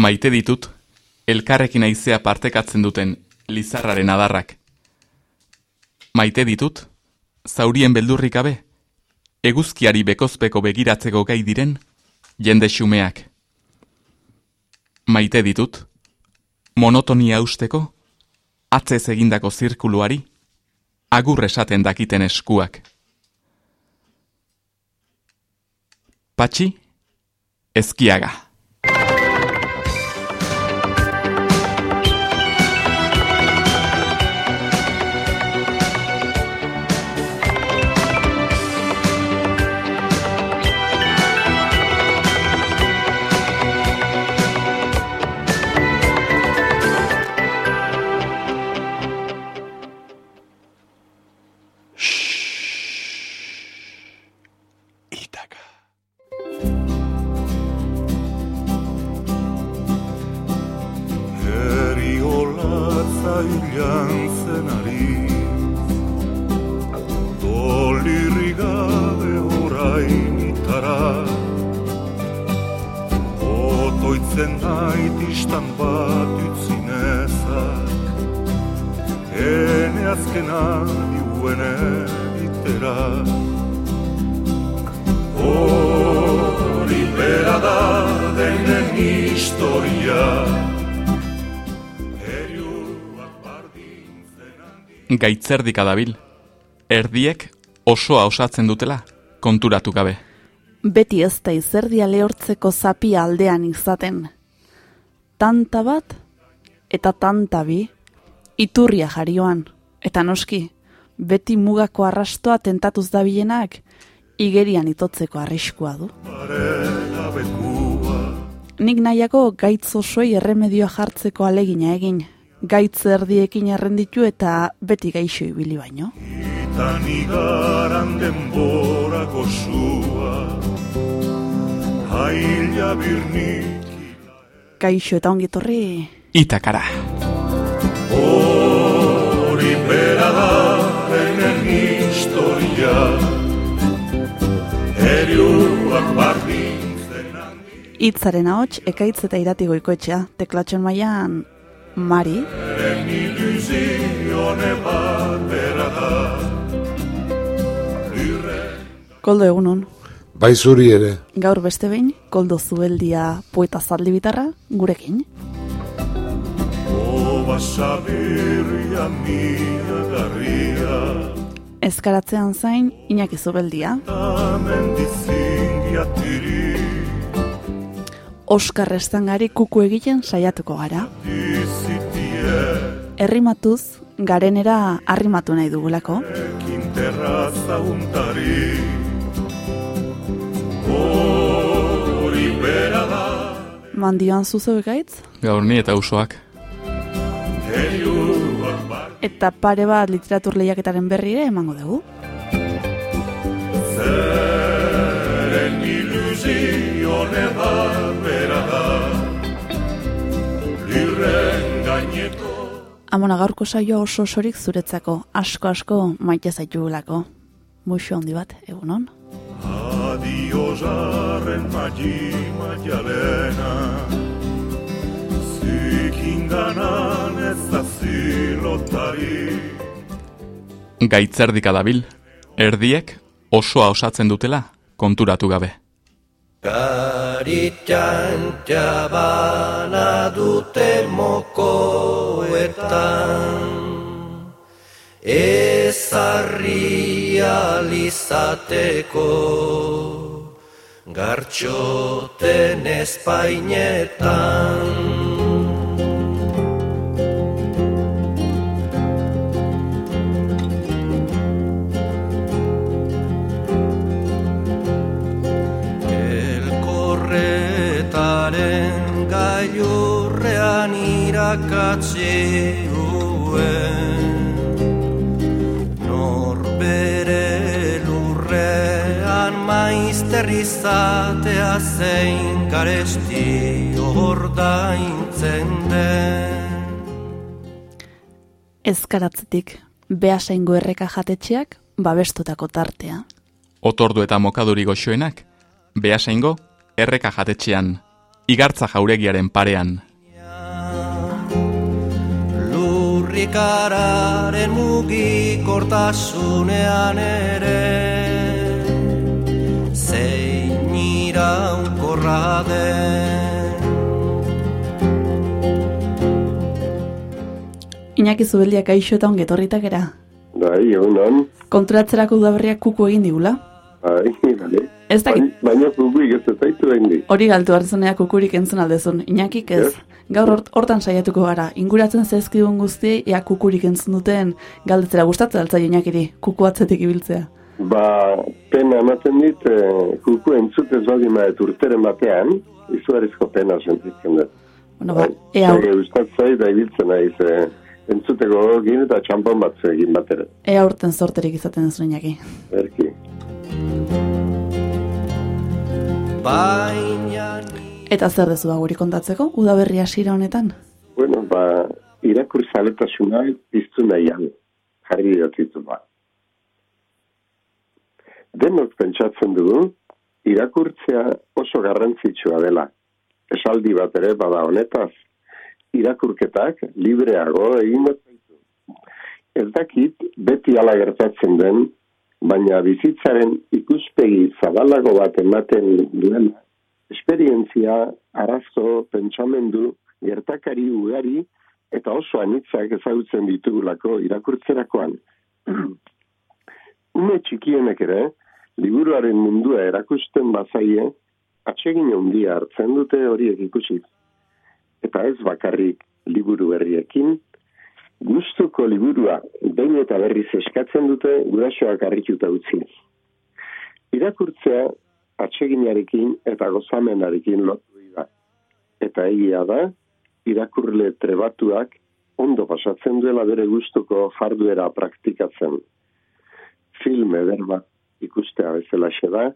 Maite ditut, elkarrekin aizea partekatzen duten lizarraren adarrak. Maite ditut, zaurien beldurrik gabe, eguzkiari bekozpeko begiratzeko gai diren, jende xumeak. Maite ditut, monotonia usteko, atzez egindako zirkuluari, agur esaten dakiten eskuak. Patxi, ezkiaga. Gaitzerdik adabil, erdiek osoa osatzen dutela, konturatu gabe. Beti ez da izerdia lehortzeko zapia aldean izaten. Tanta bat eta tanta bi, iturria jarioan, eta noski, beti mugako arrastoa tentatuz dabilenak, igerian itotzeko arriskua du. Nik nahiago gaitz osoi erremedioa jartzeko alegina egin, gaitz erdiekin errenditu eta beti gaixo ibili baino. Itan igaran denbora gozua, haila Gaixo eta ongi torri. Itakara. Hori bera da enen historia, eriuak bardin Itzaren ahots, ekaitz eta iratigoiko etxea, teklatxon maian Mari. Koldo egunon. Bai zuri ere. Gaur beste behin, koldo zueldia poeta zaldi bitarra, gurekin. Ezkaratzean zain, inaki zubeldia. Oskar Estangari kuku egiten saiatuko gara. Errimatuz, garenera arrimatu nahi dugulako. Mandioan zuzo egaitz? Gaur ni eta usoak. Eta pare bat literatur lehiaketaren berri ere emango dugu. Zeren ilusione Amona gaurko saio oso osorik zuretzako, asko asko maite zaitu gulako. Muxo handi bat, egunon? Adio jarren magi maialena Zikin ganan ez da zilotari Gaitzerdik adabil, erdiek osoa osatzen dutela konturatu gabe. Karitxan txabana dute mokoetan. Ezarri alizateko Gartxoten espainetan irakatzi uen Norbere lurrean maizter izatea zein garesti ordaintzen den Ezkaratzetik, behasaingo erreka jatetxeak babestutako tartea. Otordu eta mokaduri goxoenak, behasaingo erreka jatetxean igartza jauregiaren parean. Lurrikararen mugikortasunean ere Zein iraunkorra den Iñaki Zubeldiak aixo eta ongetorritak era. Bai, egunon. Konturatzerako udaberriak kuku egin digula. Bai, bai. Ez dakit, Bain- Baina kukuik ez zaitu egin di. hori galtu hartzenea kukurik entzun aldezun. Iñakik ez. Gaur hort- hortan saiatuko gara. Inguratzen zaizkigun guztiei ea kukurik entzun duten galdetzera gustatzen altzaio Iñakiri. Kuku atzetik ibiltzea. Ba, pena ematen dit, eh, kuku entzutez baldin badet urteren batean, izugarrizko pena sentitzen dut. Bueno, ba, Bai, ea, Zage gustatzei da ibiltzen naiz, eh, entzuteko gogin eta txampon batzu egin batera. ea urten sorterik izaten ez Iñaki. Erki. Eta zer dezu ba guri kontatzeko, udaberri hasiera honetan? Bueno, ba, irakur zaletasuna piztu nahian, jarri diotitu ba. Denok pentsatzen dugu, irakurtzea oso garrantzitsua dela. Esaldi bat ere bada honetaz, irakurketak libreago egin. Ez dakit beti ala gertatzen den, baina bizitzaren ikuspegi zabalago bat ematen duena, esperientzia, arazo, pentsamendu, gertakari ugari eta oso anitzak ezagutzen ditugulako irakurtzerakoan. Ume txikienek ere, liburuaren mundua erakusten bazaie, atsegin handia hartzen dute horiek ikusi. Eta ez bakarrik liburu berriekin, gustuko liburua behin eta berriz eskatzen dute gurasoak harrituta utzi. Irakurtzea atseginarekin eta gozamenarekin lotu da. Eta egia da, irakurle trebatuak ondo pasatzen duela bere gustuko jarduera praktikatzen. Film eder bat ikustea bezala da,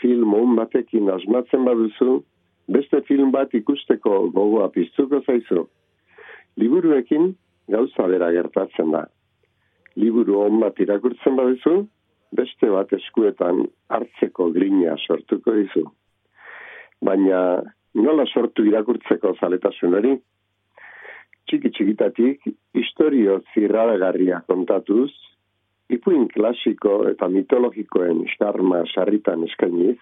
film on batekin asmatzen baduzu, beste film bat ikusteko gogoa piztuko zaizu. Liburuekin gauza bera gertatzen da. Liburu on bat irakurtzen baduzu, beste bat eskuetan hartzeko grina sortuko dizu. Baina nola sortu irakurtzeko zaletasun hori? Txiki txikitatik, historio zirraragarria kontatuz, ipuin klasiko eta mitologikoen xarma sarritan eskainiz,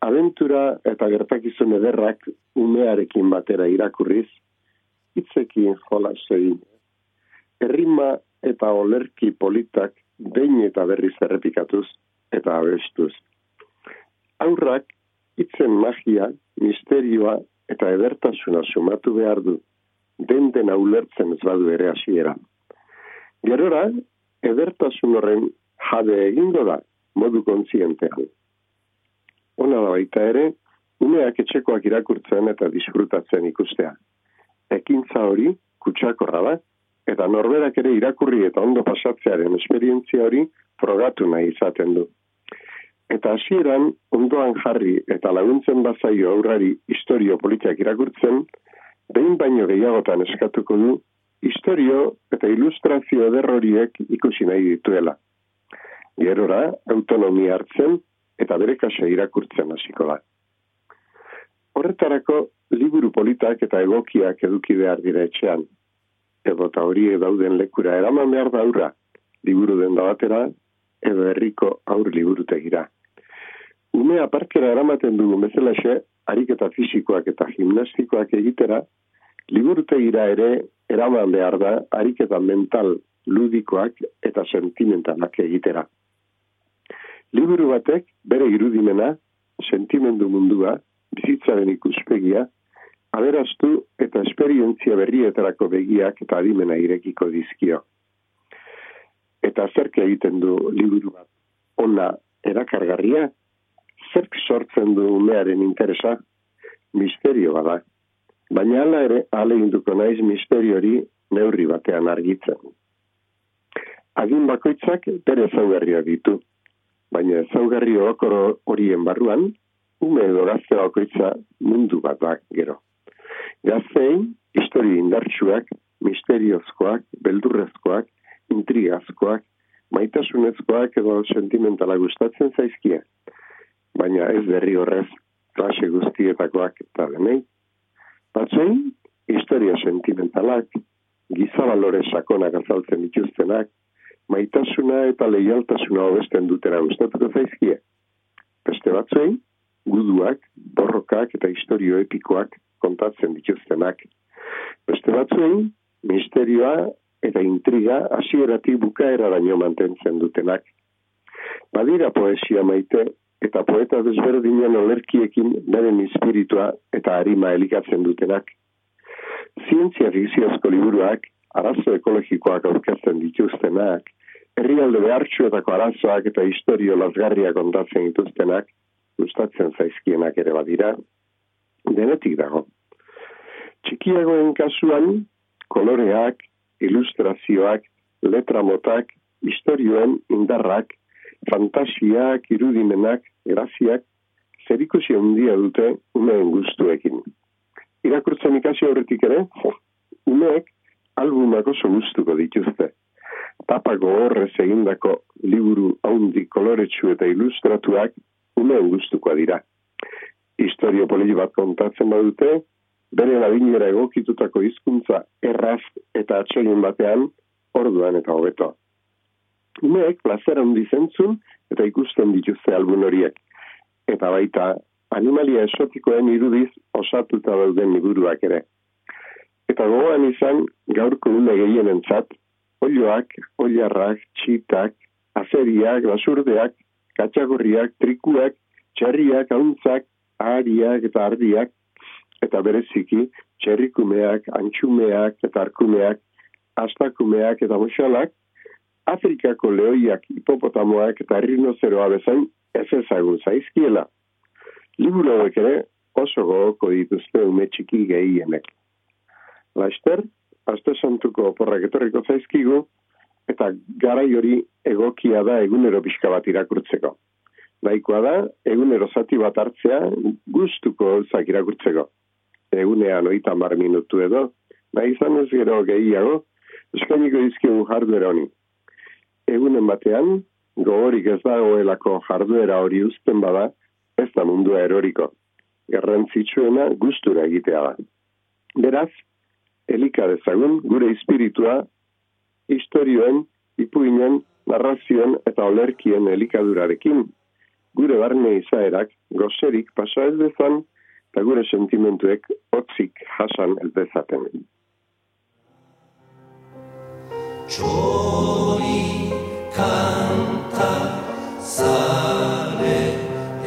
abentura eta gertakizun ederrak umearekin batera irakurriz, hitzekin jolas egin. Errima eta olerki politak behin eta berriz errepikatuz eta abestuz. Aurrak hitzen magia, misterioa eta edertasuna sumatu behar du, den dena ulertzen ez badu ere hasiera. Gerora, edertasun horren jade egingo da, modu kontzientean. Ona da baita ere, umeak etxekoak irakurtzen eta disfrutatzen ikustea. Ekintza hori, kutsakorra da, eta norberak ere irakurri eta ondo pasatzearen esperientzia hori frogatu nahi izaten du. Eta hasieran ondoan jarri eta laguntzen bazaio aurrari historio politiak irakurtzen, behin baino gehiagotan eskatuko du, historio eta ilustrazio ederroriek ikusi nahi dituela. Gerora, autonomia hartzen eta bere kasa irakurtzen hasiko da. Horretarako, liburu politak eta egokiak eduki behar dira etxean, edota hori dauden lekura eraman behar da aurra, liburu den da batera, edo herriko aur liburutegira. Umea parkera eramaten dugu bezalaxe, ariketa fisikoak eta gimnastikoak egitera, liburutegira ere eraman behar da ariketa mental ludikoak eta sentimentalak egitera. Liburu batek bere irudimena, sentimendu mundua, bizitzaren ikuspegia, aberastu eta esperientzia berrietarako begiak eta adimena irekiko dizkio. Eta zerk egiten du liburu bat ona erakargarria, zerk sortzen du umearen interesa, misterio bada. Baina hala ere, ale induko naiz misterio hori neurri batean argitzen. Adin bakoitzak bere zaugarria ditu, baina zaugarri okoro horien barruan, ume edo gazte bakoitza mundu bat da gero. Gaztein, historio indartsuak, misteriozkoak, beldurrezkoak, intrigazkoak, maitasunezkoak edo sentimentala gustatzen zaizkie. Baina ez berri horrez, klase guztietakoak eta denei. Batzei, historia sentimentalak, giza balore sakonak azaltzen dituztenak, maitasuna eta leialtasuna hobesten dutera gustatuko zaizkie. Beste batzei, guduak, borrokak eta historio epikoak kontatzen dituztenak. Beste batzei, misterioa eta intriga hasieratik bukaeraraino mantentzen dutenak. Badira poesia maite eta poeta desberdinen olerkiekin beren espiritua eta harima elikatzen dutenak. Zientzia fikziozko liburuak, arazo ekologikoak aurkezten dituztenak, herrialde behartxuetako arazoak eta historio lasgarria kontatzen dituztenak, gustatzen zaizkienak ere badira, denetik dago. Txikiagoen kasuan, koloreak, ilustrazioak, letramotak, historioen indarrak, fantasiak, irudimenak, graziak, zerikusi handia dute umeen guztuekin. Irakurtzen ikasi horretik ere, jo, umeek albumak oso guztuko dituzte. Tapako horrez egindako liburu haundi koloretsu eta ilustratuak umeen guztukoa dira. Historio politi bat kontatzen badute, bere labinera egokitutako hizkuntza erraz eta atxoien batean, orduan eta hobeto. Umeek plazer handi zentzun eta ikusten dituzte albun horiek. Eta baita, animalia esotikoen irudiz osatuta dauden liburuak ere. Eta gogoan izan, gaurko ume gehienentzat, olioak, oliarrak, txitak, azeriak, basurdeak, katxagorriak, trikuak, txerriak, hauntzak, ahariak eta ardiak, eta bereziki, txerrikumeak, antxumeak eta arkumeak, astakumeak eta moxalak, Afrikako lehoiak, hipopotamoak eta rinozeroa bezain ez ezagun zaizkiela. Liburu hauek ere oso gogoko dituzte ume txiki gehienek. Laster, aste santuko oporrak etorriko zaizkigu, eta garai hori egokia da egunero pixka bat irakurtzeko. Nahikoa da, egunero zati bat hartzea gustuko zak irakurtzeko. Egunean oita mar minutu edo, nahi izan ez gero gehiago, eskainiko izkigu jarduera honi. Egunen batean, gogorik ez dagoelako jarduera hori uzten bada, ez da mundua eroriko. Garrantzitsuena gustura egitea da. Beraz, elika dezagun gure espiritua historioen, ipuinen, narrazioen eta olerkien elikadurarekin, gure barne izaerak gozerik pasa ez dezan, eta gure sentimentuek otzik jasan ez dezaten. Txori kanta zare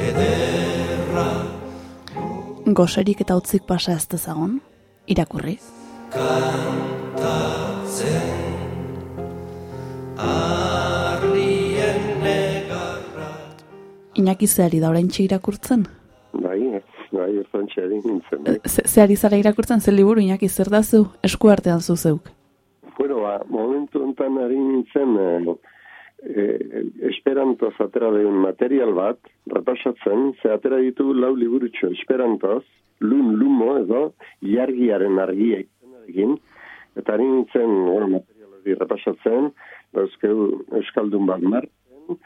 ederra Goserik eta utzik pasa ez dezagon, irakurri. kantatzen Iñaki zeari da orain irakurtzen? Bai, bai, ezan txerin nintzen. Bai. Ze, zeari zara irakurtzen, ze liburu Iñaki zer da zu, esku artean zu zeuk. Bueno, ba, momentu enten ari nintzen, eh, eh, esperantoz atera deun material bat, repasatzen, ze atera ditu lau liburutxo esperantoz, lun lumo edo, iargiaren argia izenarekin, eta ari nintzen, bueno, material hori repasatzen, dauzkeu Euskaldun bat marten,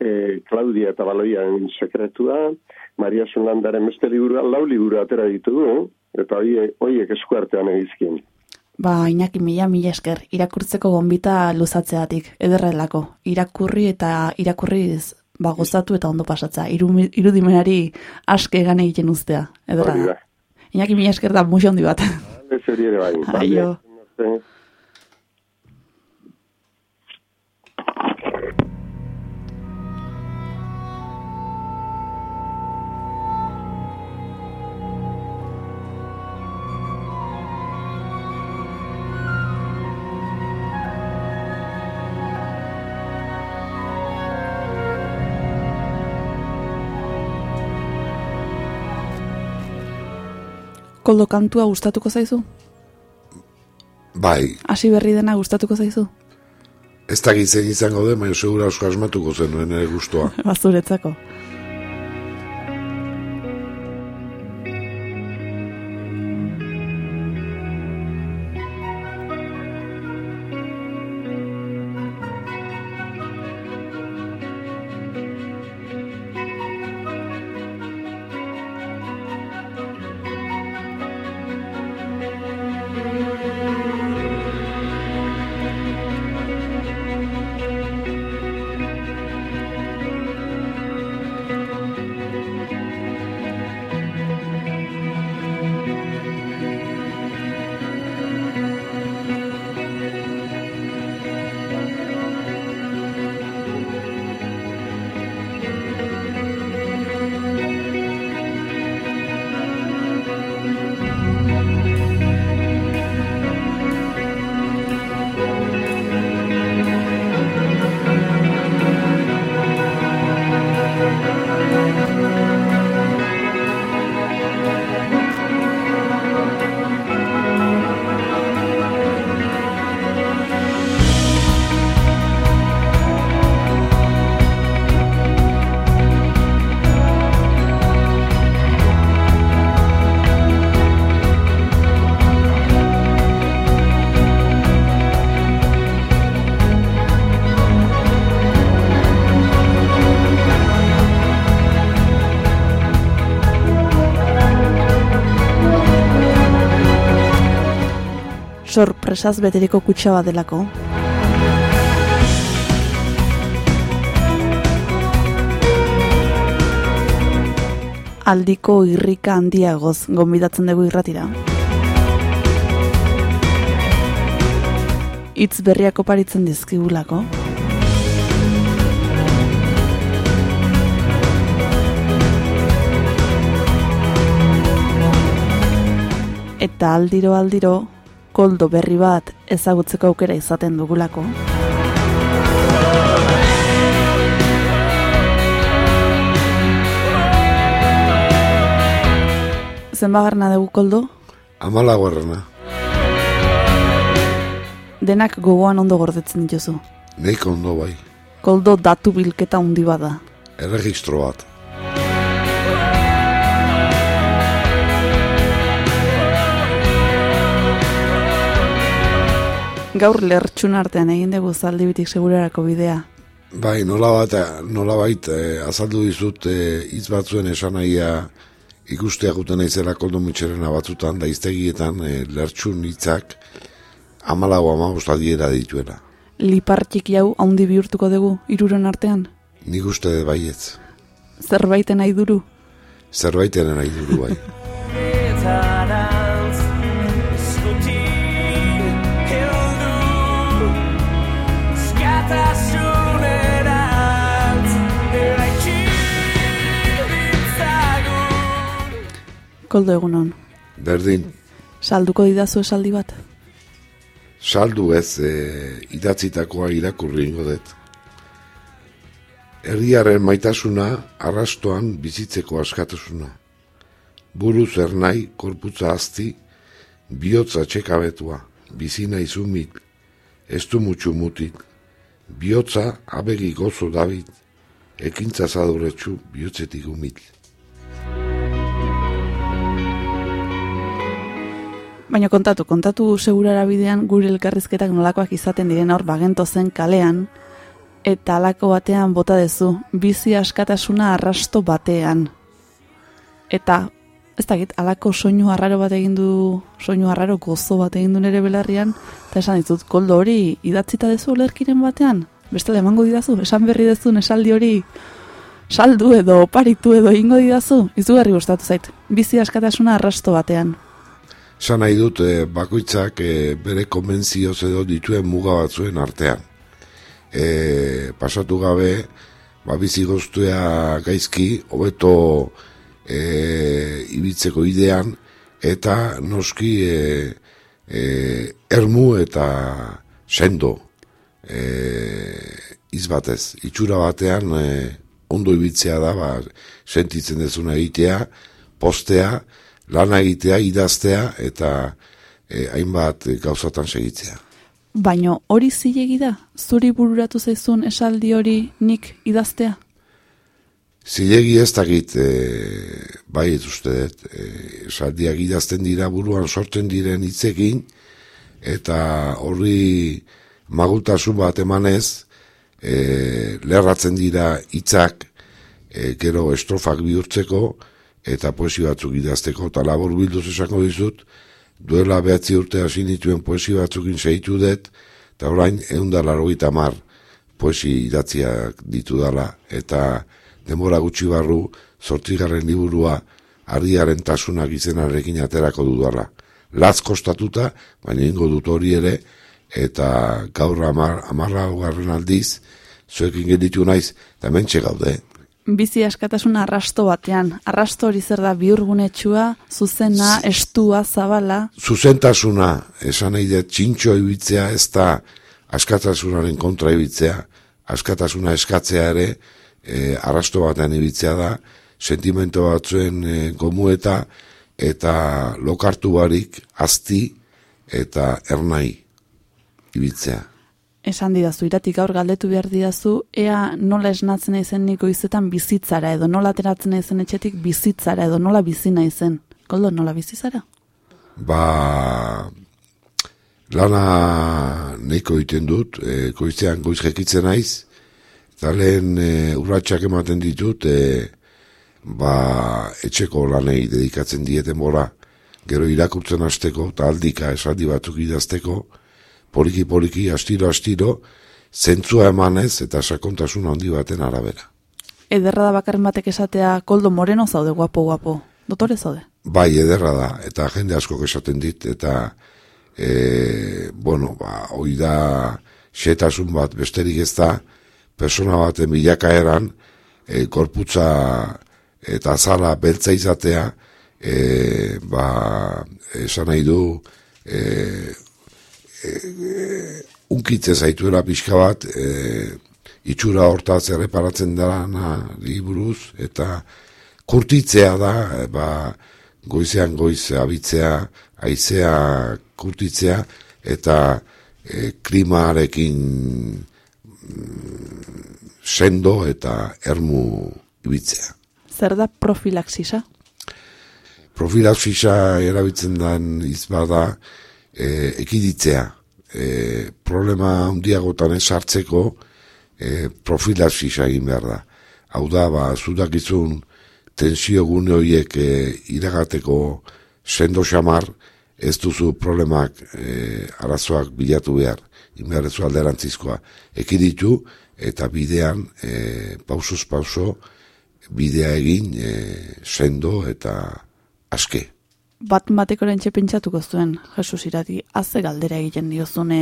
eh, Claudia eta Baloian sekretua, Maria Sunlandaren beste liburua, lau liburu atera ditugu, eta hoiek hoiek esku artean egizkin. Ba, Iñaki mila mila esker, irakurtzeko gonbita luzatzeatik, ederrelako. Irakurri eta irakurriz ba, gozatu eta ondo pasatza. Iru, irudimenari aske egan egiten uztea, ederra da. Iñaki mila esker da muxo handi bat. Ez hori ere bai. Aio. Koldo kantua gustatuko zaizu? Bai, Hasi berri dena gustatuko zaizu? ez da gitzen izango den, baina segura asko asmatuko zenuen ere guztua. Bazuretzako. Sorpresaz beteriko kutsa bat delako. Aldiko irrika handiagoz gonbidatzen dugu irratira. Itz berriak oparitzen dizkigulako. Eta aldiro aldiro koldo berri bat ezagutzeko aukera izaten dugulako. Zenbagarna dugu koldo, Amalagoarrena, denak gogoan ondo gordetzen dituzu. neik ondo bai, Koldo datu bilketa handi bada. erregistro bat. Gaur lertxun artean egin dugu zaldibitik segurarako bidea. Bai, nola bat, nola bait, eh, azaldu dizut eh, hitz batzuen esanahia ikusteak guten naizela koldo mitxerena batzutan, da iztegietan eh, lertxun hitzak amalago amabost adiera dituela. Lipartxik jau handi bihurtuko dugu iruron artean. Nik uste baietz. Zerbaiten nahi duru. Zerbaiten nahi duru bai. Koldo egunon. Berdin, Salduko didazu esaldi bat. saldu ez e, idatzitakoa irakurri ingo dut. Herriaren maitasuna arrastoan bizitzeko askatasuna. Buruz ernai, korputza azti, bihotza txekabetua, bizina izumit, ez du mutxu mutik, bihotza abegi gozo dabit, ekintza zadoretsu bihotzetik umit. Baina kontatu, kontatu segurara bidean gure elkarrizketak nolakoak izaten diren hor bagento zen kalean, eta alako batean bota dezu, bizi askatasuna arrasto batean. Eta, ez dakit, alako soinu arraro bat egin du, soinu arraro gozo bat egin du nere belarrian, eta esan ditut, koldo hori idatzita dezu olerkiren batean? Bestela emango didazu, esan berri dezun esaldi hori saldu edo oparitu edo ingo didazu, izugarri gustatu zait, bizi askatasuna arrasto batean. Esan nahi dut eh, bakoitzak eh, bere konbentzioz edo dituen muga batzuen artean. E, pasatu gabe, ba, bizi goztua gaizki, hobeto e, ibitzeko idean, eta noski e, e, ermu eta sendo e, izbatez. Itxura batean e, ondo ibitzea da, ba, sentitzen dezuna egitea, postea, lana egitea, idaztea eta eh, hainbat gauzatan segitzea. Baino hori zilegi da, zuri bururatu zaizun esaldi hori nik idaztea. Zilegi ez dakit, e, bai ez uste dut, e, esaldiak idazten dira buruan sortzen diren hitzekin, eta horri magultasun bat emanez, e, lerratzen dira hitzak, e, gero estrofak bihurtzeko, eta poesi batzuk idazteko, eta labor bilduz esango dizut, duela behatzi urte hasi nituen poesi batzukin segitu dut, eta orain eunda laro mar poesi idatziak ditu dala, eta denbora gutxi barru, zortzigarren liburua, ardiaren tasunak izenarekin aterako dudala. Laz kostatuta, baina ingo dut hori ere, eta gaur amar, amarra aldiz, zuekin gelditu naiz, eta mentxe gaude, Bizi askatasuna arrasto batean. Arrasto hori zer da biurgunetsua, zuzena, estua, zabala. zuzentasuna, esan nahi dut, txintxo ibitzea ez da askatasunaren kontra ibitzea, askatasuna eskatzea ere, e, arrasto batean ibitzea da, sentimento batzuen e, gomueta, eta lokartu barik, azti, eta ernai ibitzea. Esan didazu, iratik gaur galdetu behar didazu, ea nola esnatzen naizen niko izetan bizitzara, edo nola ateratzen naizen etxetik bizitzara, edo nola bizi naizen. Koldo, nola bizizara? Ba, lana nahiko egiten dut, e, goizean goiz jekitzen naiz, eta lehen e, urratxak ematen ditut, e, ba, etxeko lanei dedikatzen dieten bora, gero irakurtzen hasteko, eta aldika esaldi batzuk idazteko, poliki-poliki, astiro-astiro, zentzua emanez eta sakontasun handi baten arabera. Ederra da bakarren batek esatea koldo moreno zaude guapo guapo. Dotore zaude. Bai, ederra da, eta jende asko esaten dit, eta, e, bueno, ba, hoi da, xetasun bat besterik ez da, persona baten bilakaeran, e, korputza eta azala beltza izatea, e, ba, esan nahi du, e, e, unkitze zaituela pixka bat, e, itxura hortaz erreparatzen dara buruz, eta kurtitzea da, e, ba, goizean goiz abitzea, aizea kurtitzea, eta e, klimarekin mm, sendo eta ermu ibitzea. Zer da profilaxisa? Profilaxisa erabiltzen den izbada e, ekiditzea. E, problema handiagotan ez hartzeko e, profilaxisa egin behar da. Hau da, ba, zudakizun tensio gune horiek e, iragateko sendo xamar, ez duzu problemak e, arazoak bilatu behar, inbeharrezu alderantzizkoa. Ekiditu eta bidean e, pausuz pauso bidea egin e, sendo eta aske. Bat bateko erantxe pentsatuko zuen, Jesus irati, haze galdera egiten diozune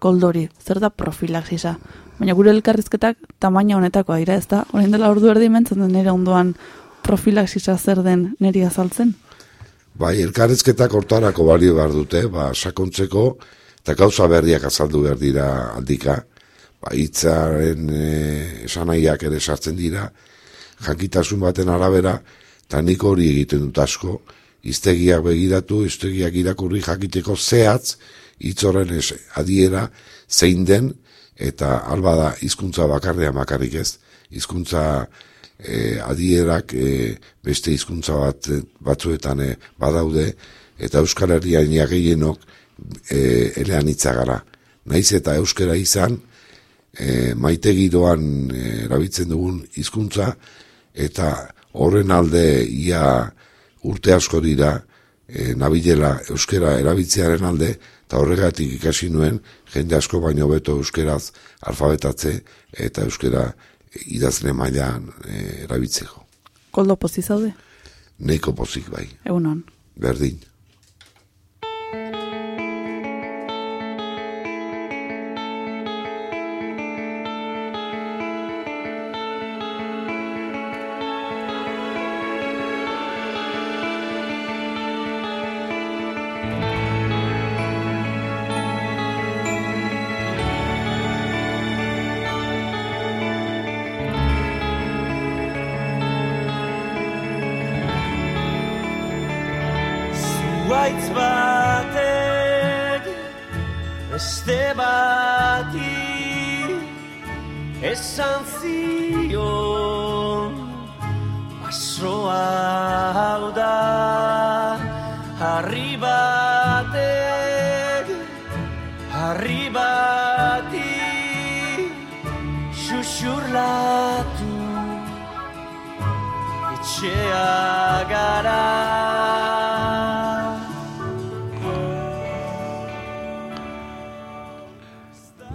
koldori, zer da profilaxisa? Baina gure elkarrizketak tamaina honetakoa dira, ez da? Horrein dela ordu erdi mentzen den nire ondoan profilaxisa zer den niri azaltzen? Bai, elkarrizketak hortarako balio behar dute, ba, sakontzeko eta gauza berriak azaldu behar dira aldika, ba, hitzaren e, ere sartzen dira, jakitasun baten arabera, eta hori egiten dut asko, iztegiak begiratu, iztegiak irakurri jakiteko zehatz, hitz horren es, adiera zein den, eta alba da hizkuntza bakarrea makarrik ez, hizkuntza e, adierak e, beste hizkuntza bat batzuetan e, badaude, eta Euskal Herrian gehienok e, elean gara. Naiz eta euskara izan, e, maite giroan erabiltzen dugun hizkuntza eta horren alde ia urte asko dira e, nabilela euskera erabiltzearen alde eta horregatik ikasi nuen jende asko baino beto euskeraz alfabetatze eta euskera idazne mailan e, erabiltzeko. Koldo pozi zaude? Neiko pozik bai, Egunon. berdin.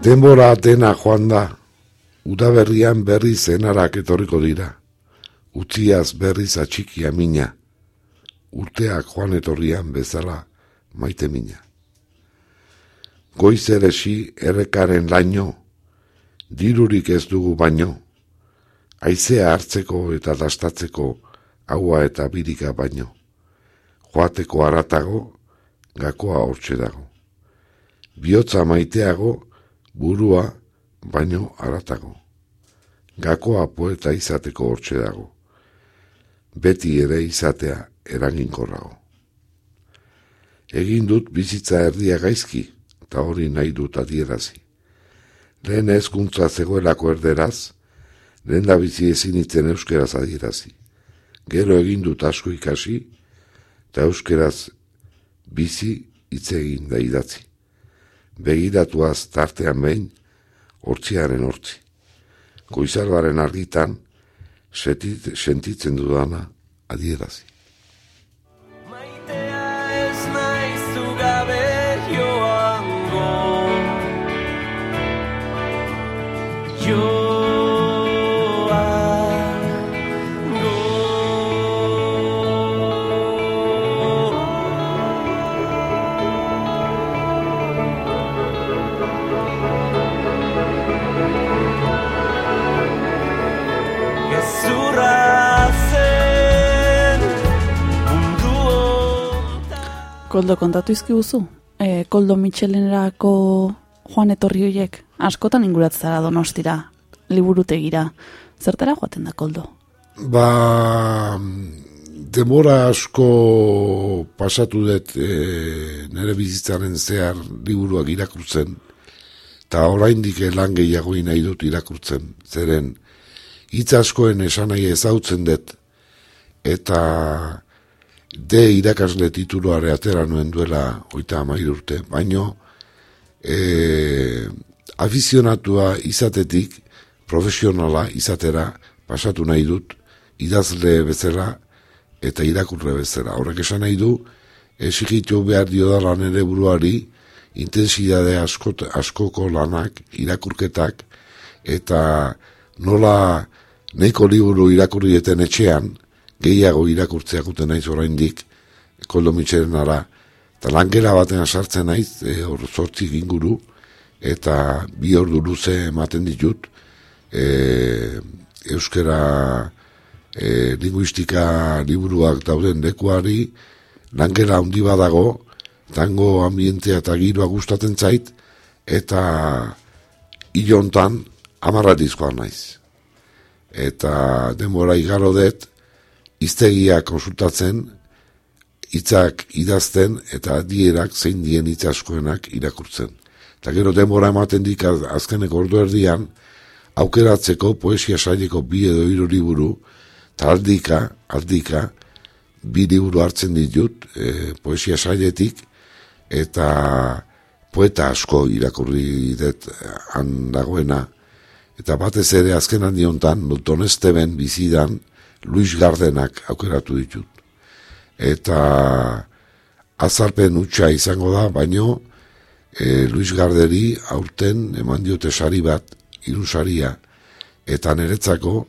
Denbora dena joan da, udaberrian berriz zenarak etorriko dira, utziaz berriz atxikia mina, urteak joan etorrian bezala maite mina. Goiz eresi errekaren laino, dirurik ez dugu baino, aizea hartzeko eta dastatzeko haua eta birika baino, joateko aratago, gakoa hortxe dago. Biotza maiteago, burua baino aratago. Gakoa poeta izateko hortxe dago. Beti ere izatea eraginkorrago. Egin dut bizitza erdia gaizki, eta hori nahi dut adierazi. Lehen ezkuntza zegoelako erderaz, lehen da bizi ezin itzen euskeraz adierazi. Gero egin dut asko ikasi, eta euskeraz bizi hitz egin da idatzi begiratuaz tartean behin, hortziaren hortzi. Goizalbaren argitan, setit, sentitzen dudana adierazi. Maitea ez naiz zugabe joango Joango Koldo kontatu izkiguzu? E, Koldo Michelenerako joan etorri hoiek askotan inguratzara donostira, liburutegira. Zertara joaten da Koldo? Ba, demora asko pasatu dut e, nire bizitzaren zehar liburuak irakurtzen, eta oraindik lan gehiago nahi dut irakurtzen, zeren hitz askoen esan nahi ezautzen dut, eta de irakasle tituluare atera nuen duela oita amair urte, baino e, afizionatua izatetik, profesionala izatera pasatu nahi dut, idazle bezala eta irakurle bezala. Horrek esan nahi du, esigitu behar dio da lan ere buruari, intensidade asko, askoko lanak, irakurketak, eta nola nahiko liburu irakurrieten etxean, gehiago irakurtzeak uten naiz oraindik, koldo mitxeren ara, eta langera batean sartzen naiz, e, hor zortzik inguru, eta bi ordu luze ematen ditut, e, euskera e, linguistika liburuak dauden lekuari, langera handi badago, tango ambientea eta giroa gustatzen zait, eta ilontan amarratizkoa naiz. Eta denbora igaro dut, iztegia konsultatzen, hitzak idazten eta dierak zein dien hitz askoenak irakurtzen. Eta gero denbora ematen dik az- azkeneko ordu erdian, aukeratzeko poesia saileko bi edo hiru liburu, eta aldika, aldika, bi liburu hartzen ditut e, poesia sailetik, eta poeta asko irakurri dut eh, han dagoena, eta batez ere azken handi hontan, Don Esteben bizidan, Luis Gardenak aukeratu ditut. Eta azalpen utxa izango da, baino e, Luis Garderi aurten eman diote sari bat, hiru saria, eta niretzako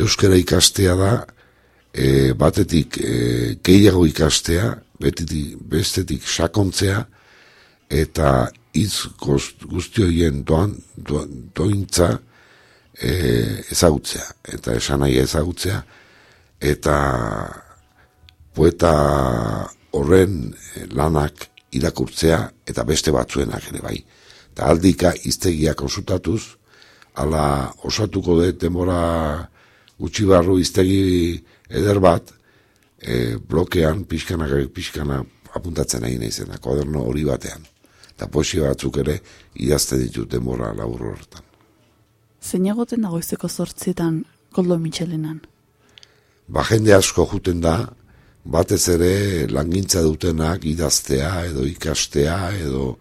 euskara ikastea da, e, batetik e, gehiago ikastea, betetik, bestetik sakontzea, eta hitz goz- guzti horien doan, doan, dointza e, ezagutzea, eta esan nahi ezagutzea, eta poeta horren eh, lanak irakurtzea eta beste batzuenak ere bai. Eta aldika iztegia konsultatuz, ala osatuko dut denbora gutxi barru iztegi eder bat, e, blokean pixkana pixkana apuntatzen nahi naizena, koderno hori batean. Eta poesia batzuk ere idazte ditut denbora labur horretan. Zein egoten da goizeko zortzietan Koldo Michelenan? Ba, jende asko juten da, batez ere langintza dutenak idaztea edo ikastea edo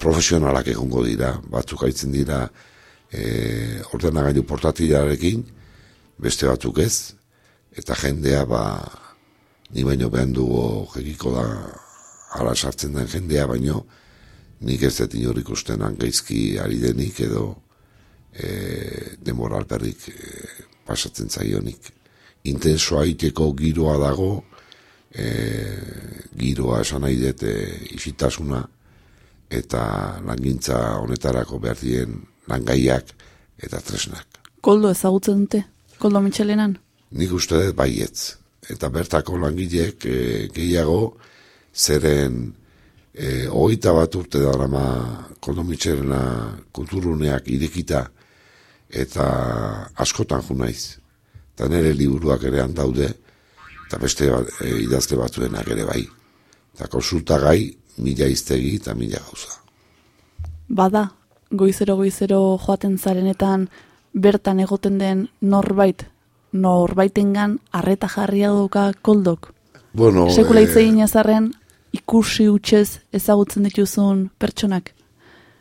profesionalak egongo dira, batzuk aitzen dira e, ordenagailu portatilarekin, beste batzuk ez, eta jendea ba, ni baino behan dugu jekiko da ala sartzen den jendea baino, nik ez dut inor ikustenan gaizki ari denik edo e, denbora alperrik e, pasatzen zaionik. Intensoa iteko giroa dago, e, giroa esan nahi dut e, isitasuna, eta langintza honetarako behar dien langaiak eta tresnak. Koldo ezagutzen dute? Koldo Michelenan? Nik uste dut baietz. Eta bertako langileek e, gehiago zeren e, hogeita bat urte darama kondomitxerena kulturuneak irekita eta askotan ju naiz. Eta nire liburuak ere daude eta beste e, idazte batzuenak ere bai. Eta konsultagai mila iztegi eta mila gauza. Bada, goizero goizero joaten zarenetan bertan egoten den norbait, norbaitengan arreta jarria dauka koldok. Bueno, Sekula hitz eh, egin ezarren, ikusi utxez ezagutzen dituzun pertsonak.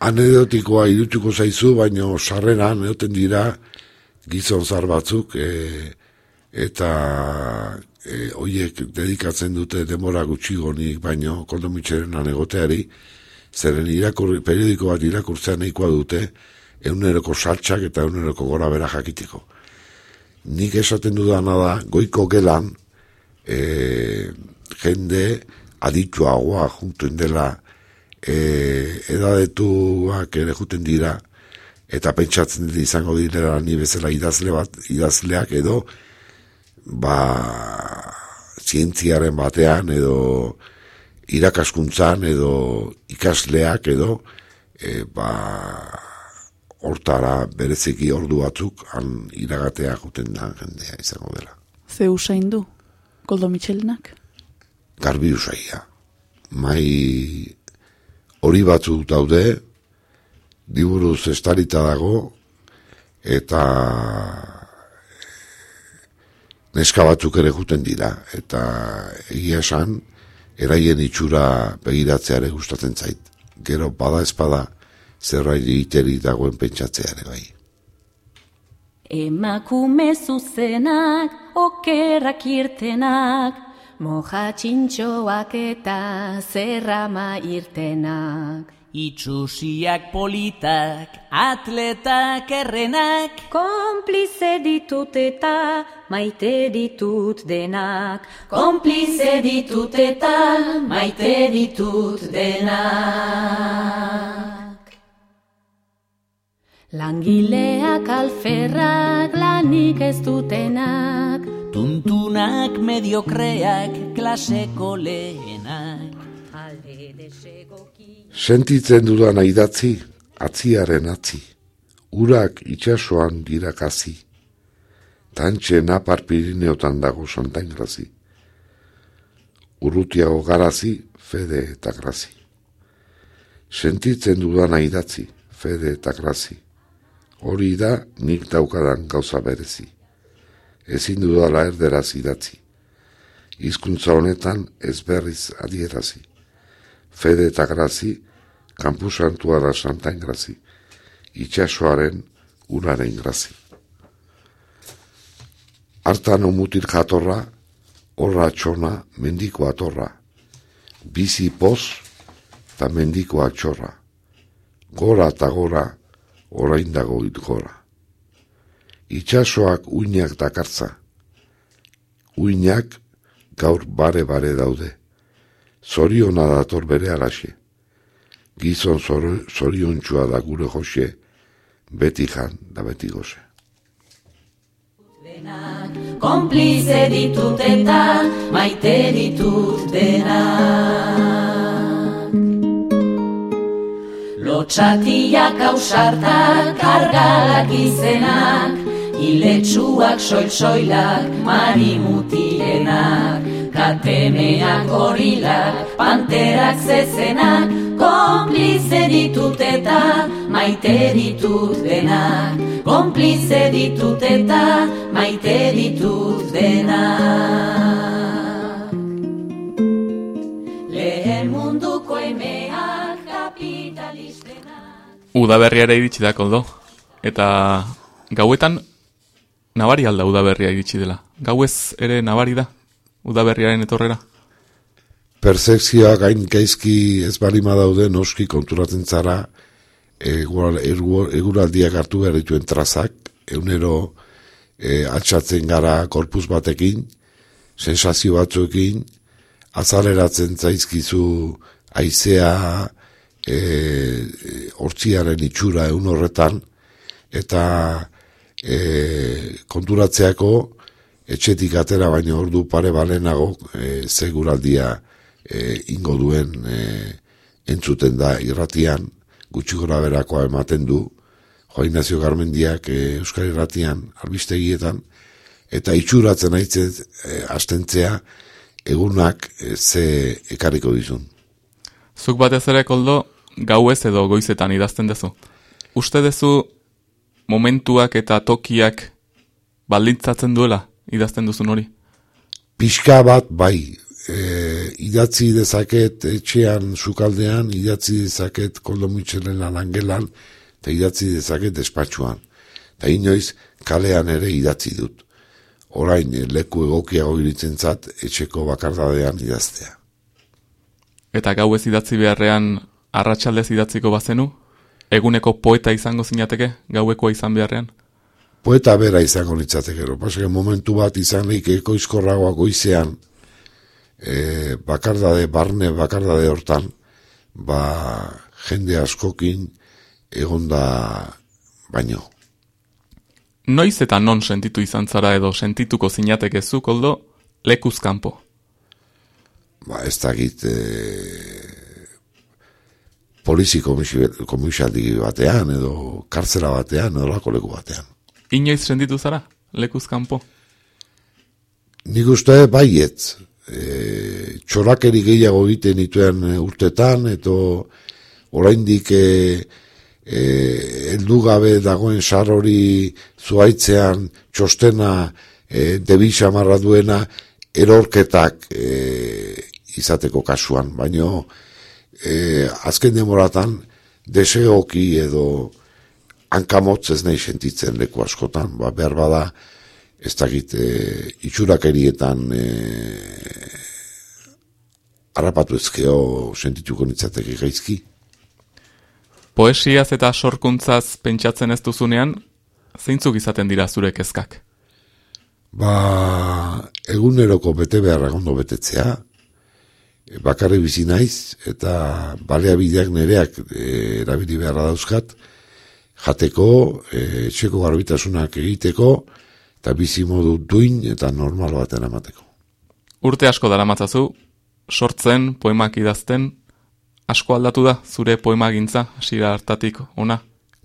anedotikoa irutuko zaizu, baino sarreran egoten dira gizon zar batzuk e, eta e, hoiek dedikatzen dute demora gutxi gonik, baino kondomitxeren egoteari, zeren irakur, periodiko bat irakurtzea nahikoa dute, euneroko saltsak eta euneroko gora bera jakiteko. Nik esaten dudana da, goiko gelan, e, jende adituagoa juntuen dela e, edadetuak ere juten dira, eta pentsatzen dira izango direla ni bezala idazle bat, idazleak edo, ba, zientziaren batean edo irakaskuntzan edo ikasleak edo e, ba, hortara bereziki ordu batzuk han iragatea juten da jendea izango dela. Ze usain du, Koldo Michelinak? Garbi usaia. Mai hori batzuk daude, diburuz estarita dago, eta neska batzuk ere juten dira, eta egia esan, eraien itxura begiratzeare gustatzen zait. Gero bada espada zerbait egiteri dagoen pentsatzea ere bai. Emakume zuzenak, okerrak irtenak, moja txintxoak eta zerrama irtenak. Itxusiak politak, atletak errenak, Konplize ditut eta maite ditut denak. Konplize ditut eta maite ditut denak. Langileak alferrak lanik ez dutenak. tuntunak mediokreak, klaseko lehenak. Alde desegoki. Sentitzen dudan aidatzi, atziaren atzi, urak itxasoan dirakazi, tantxe napar pirineotan dago santain grazi, urrutiago garazi, fede eta grazi. Sentitzen dudan aidatzi, fede eta grazi, hori da nik daukadan gauza berezi. Ezin dudala erderaz idatzi. Hizkuntza honetan ez berriz adierazi. Fede eta grazi, kanpu santua da santain grazi, itxasoaren uraren grazi. Hartan omutir jatorra, horra txona, mendiko atorra, bizi poz, eta mendiko atxorra, gora eta gora, orain dago gora. Itxasoak uinak dakartza, uinak gaur bare-bare daude, zoriona dator bere alaxe, gizon zor- zoriontxua da gure jose, beti jan da beti goze. Konplize ditut eta maite ditut denak. Lotxatiak ausartak, argalak izenak, iletsuak soil-soilak, marimutilenak, katemeak gorilak, panterak zezenak, konplize ditut eta maite ditut denak. Konplize ditut eta maite ditut denak. Lehen munduko emeak kapitalistenak. Udaberriara iritsi da, koldo. Eta gauetan nabari alda udaberria iritsi dela. Gauez ere nabari da, udaberriaren etorrera. Persekzioak gain gaizki ez balima daude noski konturatzen zara eguraldiak hartu behar dituen trazak, eunero e, atxatzen gara korpus batekin, sensazio batzuekin, azaleratzen zaizkizu aizea e, hortziaren itxura egun horretan, eta e, konturatzeako etxetik atera baino ordu pare balenago e, seguraldia e, ingo duen e, entzuten da irratian, gutxi gora berakoa ematen du, Joa Ignacio Garmendiak e, Euskal Irratian, albistegietan, eta itxuratzen aitzet e, astentzea egunak e, ze ekarriko dizun. Zuk batez ere, koldo, gauez edo goizetan idazten dezu. Uste dezu momentuak eta tokiak baldintzatzen duela idazten duzun hori. pixka bat bai, e, idatzi dezaket etxean sukaldean, idatzi dezaket koldo mitxelena langelan, eta idatzi dezaket despatxuan. Eta inoiz kalean ere idatzi dut. Orain leku egokiago iritzen zat, etxeko bakardadean idaztea. Eta gauez idatzi beharrean arratsaldez idatziko bazenu, eguneko poeta izango zinateke, gauekoa izan beharrean? Poeta bera izango litzateke, lo pasake momentu bat izan leik ekoizkorragoa goizean, e, bakardade, barne bakardade hortan, ba, jende askokin egonda baino. Noiz eta non sentitu izan zara edo sentituko zinateke zu, koldo, lekuz kanpo? Ba, ez dakit e, polizi komisi- komisaldi batean edo kartzela batean edo lako leku batean. Inoiz sentitu zara, lekuz kanpo? Nik uste baiet, e, txorakeri gehiago egiten dituen urtetan, eto oraindik e, e, eldu gabe dagoen sarori zuaitzean txostena e, debisa marra duena erorketak e, izateko kasuan, baino e, azken demoratan deseoki edo hankamotz ez nahi sentitzen leku askotan, ba, behar bada ez dakit e, itxurakerietan e, harrapatu ezkeo sentituko nitzateke gaizki. Poesiaz eta sorkuntzaz pentsatzen ez duzunean, zeintzuk izaten dira zure kezkak? Ba, eguneroko bete beharra ondo betetzea, e, bakarri bizi naiz, eta baleabideak nereak e, erabili beharra dauzkat, jateko, e, etxeko garbitasunak egiteko, eta bizi modu duin eta normal baten emateko. Urte asko dara matzazu, sortzen, poemak idazten, asko aldatu da zure poemagintza, hasiera hartatik, ona?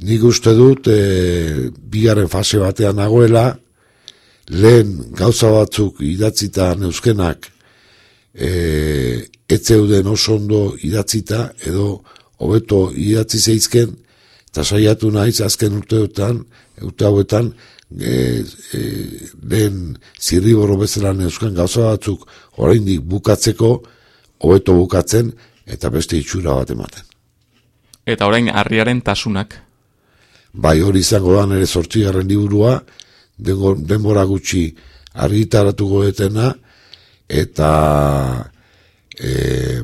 Nik uste dut, e, bigarren fase batean nagoela, lehen gauza batzuk idatzita neuzkenak, e, etzeuden oso ondo idatzita, edo hobeto idatzi zeizken, eta saiatu naiz azken urteotan, urte hauetan, e, e, lehen zirriboro bezala neuzken gauza batzuk oraindik bukatzeko, hobeto bukatzen, eta beste itxura bat ematen. Eta orain harriaren tasunak. Bai, hori izango da nire sortzigarren liburua, denbora gutxi argitaratuko detena, eta e,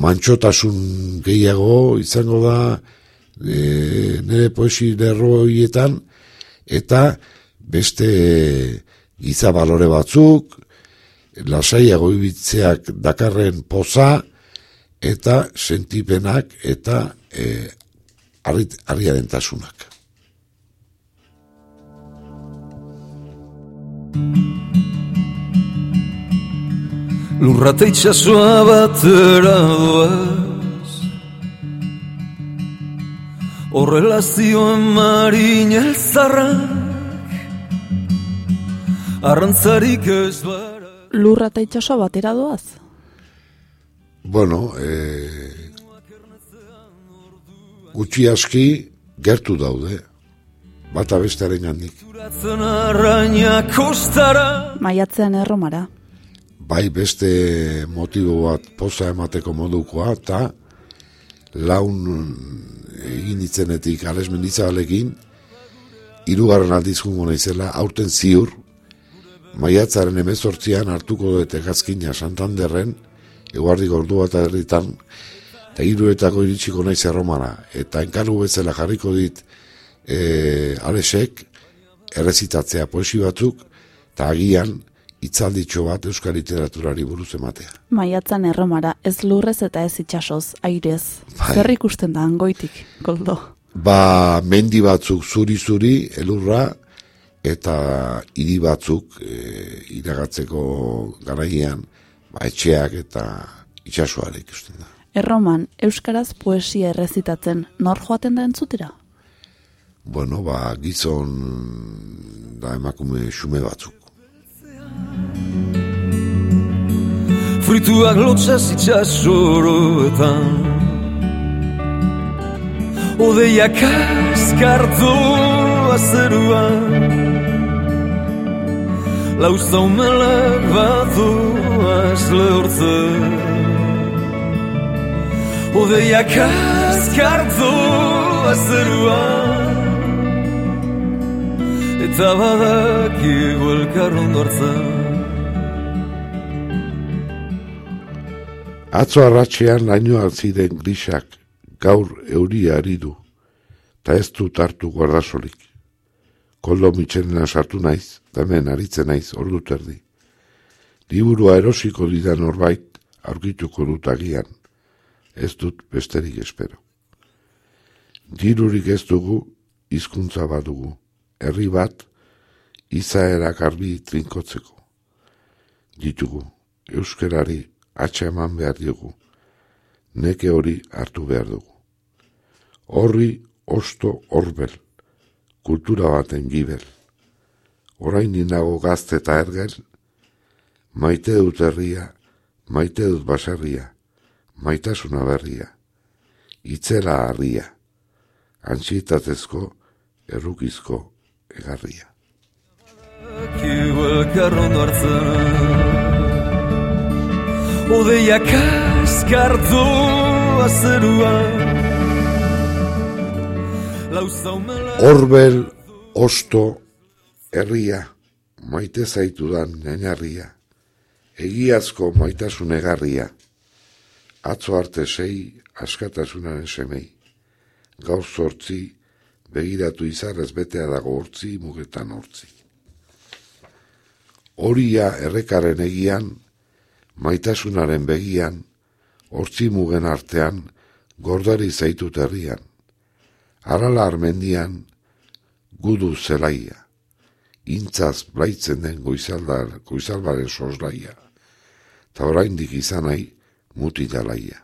mantxotasun gehiago izango da e, nire poesi lerroietan, eta beste giza balore batzuk, lasaiago ibitzeak dakarren poza, eta sentipenak eta e, arrit, arriaren tasunak. Lurrate itxasua batera doaz Horrelazioen marin elzarrak Arrantzarik ez bara Lurra eta itxasoa batera doaz? Bueno, e, gutxi aski gertu daude, bata arraina kostara Maiatzean erromara. Bai beste motibo bat poza emateko modukoa, eta laun egin ditzenetik ales mendizabalekin, irugarren aldiz jungo naizela, aurten ziur, maiatzaren emezortzian hartuko dute gazkina Santanderren, eguardik ordu bat herritan, eta hiruetako iritsiko naiz erromara, eta enkargu bezala jarriko dit e, alesek, errezitatzea poesi batzuk, eta agian, itzalditxo bat euskal literaturari buruz ematea. Maiatzan erromara, ez lurrez eta ez itxasoz, airez. Bai. Zer ikusten da angoitik, koldo. Ba, mendi batzuk zuri-zuri, elurra, eta hiri batzuk e, iragatzeko garaian, ba, etxeak eta itxasoare ikusten da. Erroman, euskaraz poesia errezitatzen, nor joaten da entzutera? Bueno, ba, gizon da emakume xume batzuk. Frituak lotzaz itxasoroetan Odeiak askartu azeruan Lauza umele batu asle hortzen Odeiak askartu azeruan Eta elkarron dortzen Atzo arratxean lainoa ziren grisak gaur euria ari du. Ta ez dut hartu guardasolik. Koldo mitxenena sartu naiz, da hemen aritzen naiz, ordu terdi. Liburua erosiko didan norbait aurkituko dut agian. Ez dut besterik espero. Dirurik ez dugu, hizkuntza bat dugu. Herri bat, izaera garbi trinkotzeko. Ditugu, euskerari atxa eman behar diogu. Neke hori hartu behar dugu. Horri osto horbel, kultura baten gibel. Orain nago gazte eta ergel, maite dut herria, maite dut baserria, maitasuna berria, itzela harria, antxitatezko, errukizko, egarria. Odeiak askartu azerua Horbel, osto, herria, maite zaitudan nainarria, egiazko maitasun egarria, atzo arte sei, askatasunaren semei, gaur zortzi, begiratu izarrez betea dago hortzi, mugetan hortzi. Horia errekaren egian, maitasunaren begian, hortzi mugen artean, gordari zaitut herrian. Arala armendian, gudu zelaia, intzaz blaitzen den goizaldar, goizalbaren soslaia, eta oraindik izan nahi mutilalaia.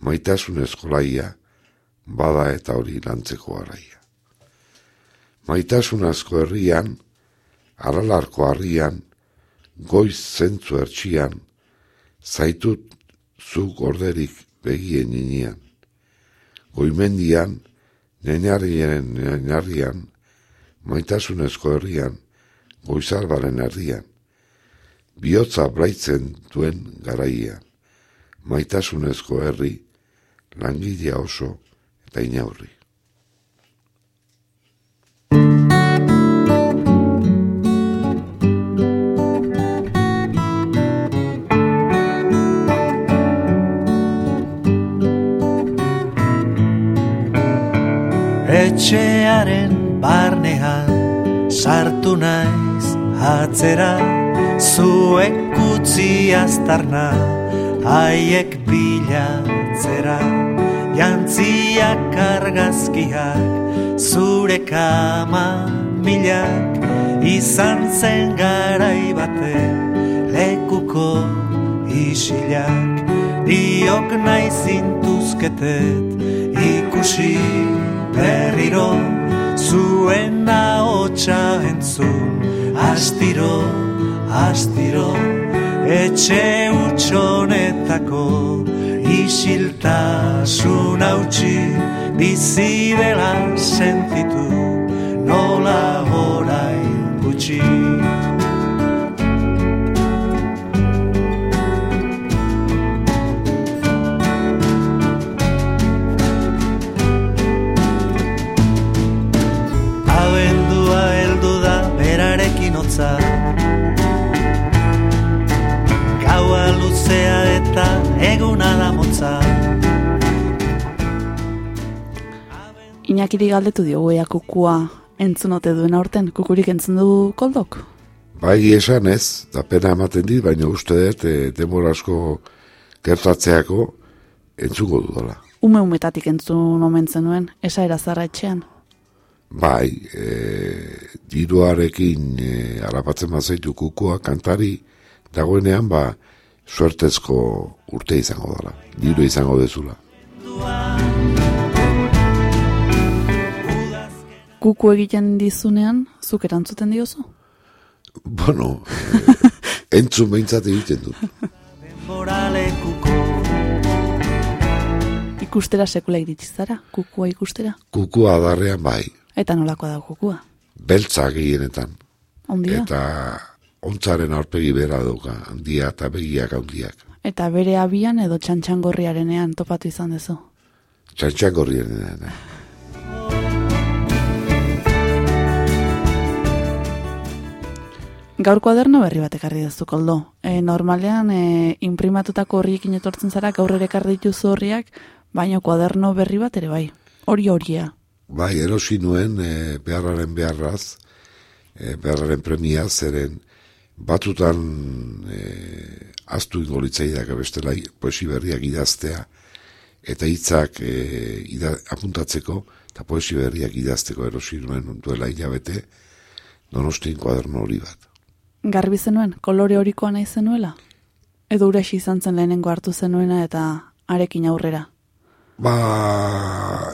Maitasun eskolaia, bada eta hori lantzeko araia. Maitasun asko herrian, aralarko harrian, goiz zentzu ertxian, zaitut zu gorderik begien inian. Goimendian, nenarrien nenarrian, maitasunezko herrian, goizalbaren herrian, bihotza blaitzen duen garaian, maitasunezko herri, langilea oso eta inaurri. Etxearen barnean sartu naiz atzera zuek utzi aztarna haiek bilatzera jantziak argazkiak zure kama milak izan zen garai bate lekuko isilak. Diok nahi zintuzketet ikusi berriro zuen ahotsa entzun astiro, astiro etxe utxonetako isiltasun hautsi bizi dela sentitu nola orain gutxi. Inakiri galdetu diogu ea kukua entzunote duen aurten, kukurik entzun du koldok? Bai esan ez, da pena ematen dit, baina uste dut e, demora asko gertatzeako entzuko dudala. Ume umetatik entzun omen zenuen, esa erazarra etxean. Bai, e, diruarekin e, arapatzen bazaitu kukua kantari dagoenean ba suertezko urte izango dela. Diru izango dezula. Kuku egiten dizunean, zuk erantzuten diozu? Bueno, e, entzun behintzat egiten dut. Ikustera sekula iritsi zara, kukua ikustera. Kukua darrean bai, Eta nolakoa da kukua? beltza gehienetan. Ondia? Eta ontzaren aurpegi bera duka, handia eta begiak handiak. Eta bere abian edo txantxangorriarenean topatu izan dezu. Txantxangorrien Gaur kuaderno berri bat ekarri dezu koldo. E, normalean, e, imprimatutako horriekin etortzen zara gaur ere ekarri dituzu horriak, baina kuaderno berri bat ere bai. Hori horia. bai, erosi nuen e, beharraren beharraz, e, beharraren premiaz, zeren batutan e, aztu ingo litzaidak bestela poesi berriak idaztea, eta hitzak e, ida, apuntatzeko, eta poesi berriak idazteko erosi nuen duela hilabete, donostin kuaderno hori bat. Garbi zenuen, kolore horikoa nahi zenuela? Edo uresi izan zen lehenengo hartu zenuena eta arekin aurrera? Ba,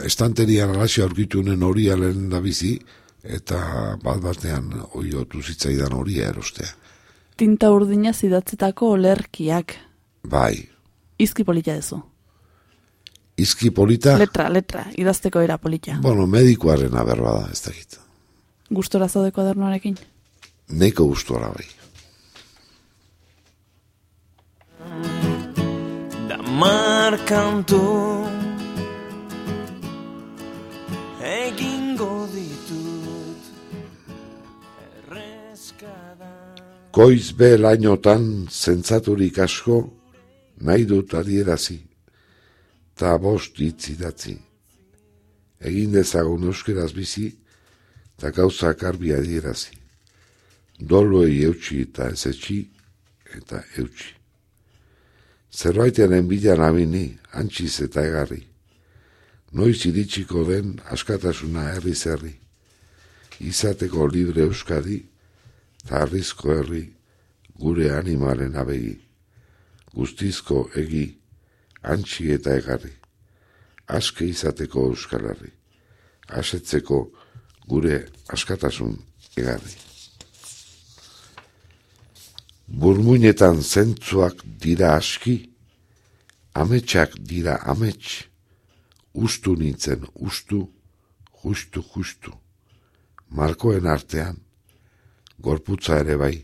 estanterian alazio aurkitu nuen hori alen da bizi, eta bat batean oiotu zitzaidan hori erostea. Tinta urdina zidatzetako olerkiak. Bai, Izki polita dezu. izki polita, Letra, letra, idazteko era polita. bueno, medikoaren aberba da, ez dakit. Gustora zaude kuadernoarekin? Neiko gustora bai. Da markantu Egingo ditut Errezkada Koiz be lainotan zentzaturik asko nahi dut adierazi, ta bost hitz idatzi. Egin dezagun euskeraz bizi, ta gauzak arbi adierazi. Doluei eutxi eta ez etxi, eta eutxi. Zerbaitearen bilan abini, antxiz eta egarri. Noiz iritsiko den askatasuna herri zerri. Izateko libre euskadi, eta arrizko herri gure animalen abegi. Guztizko egi, antxi eta egarri. Aske izateko euskal herri. Asetzeko gure askatasun egarri. Burmuinetan zentzuak dira aski, ametsak dira amets, ustu nintzen ustu, justu justu. Markoen artean, gorputza ere bai,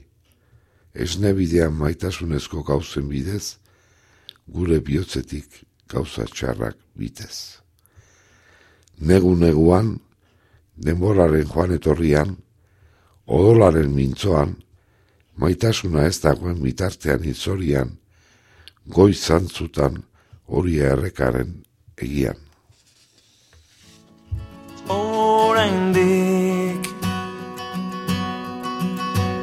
esne bidean maitasunezko gauzen bidez, gure bihotzetik gauza txarrak bitez. Negu neguan, denboraren joan etorrian, odolaren mintzoan, maitasuna ez dagoen bitartean itzorian, goiz zantzutan hori errekaren egian. oraindik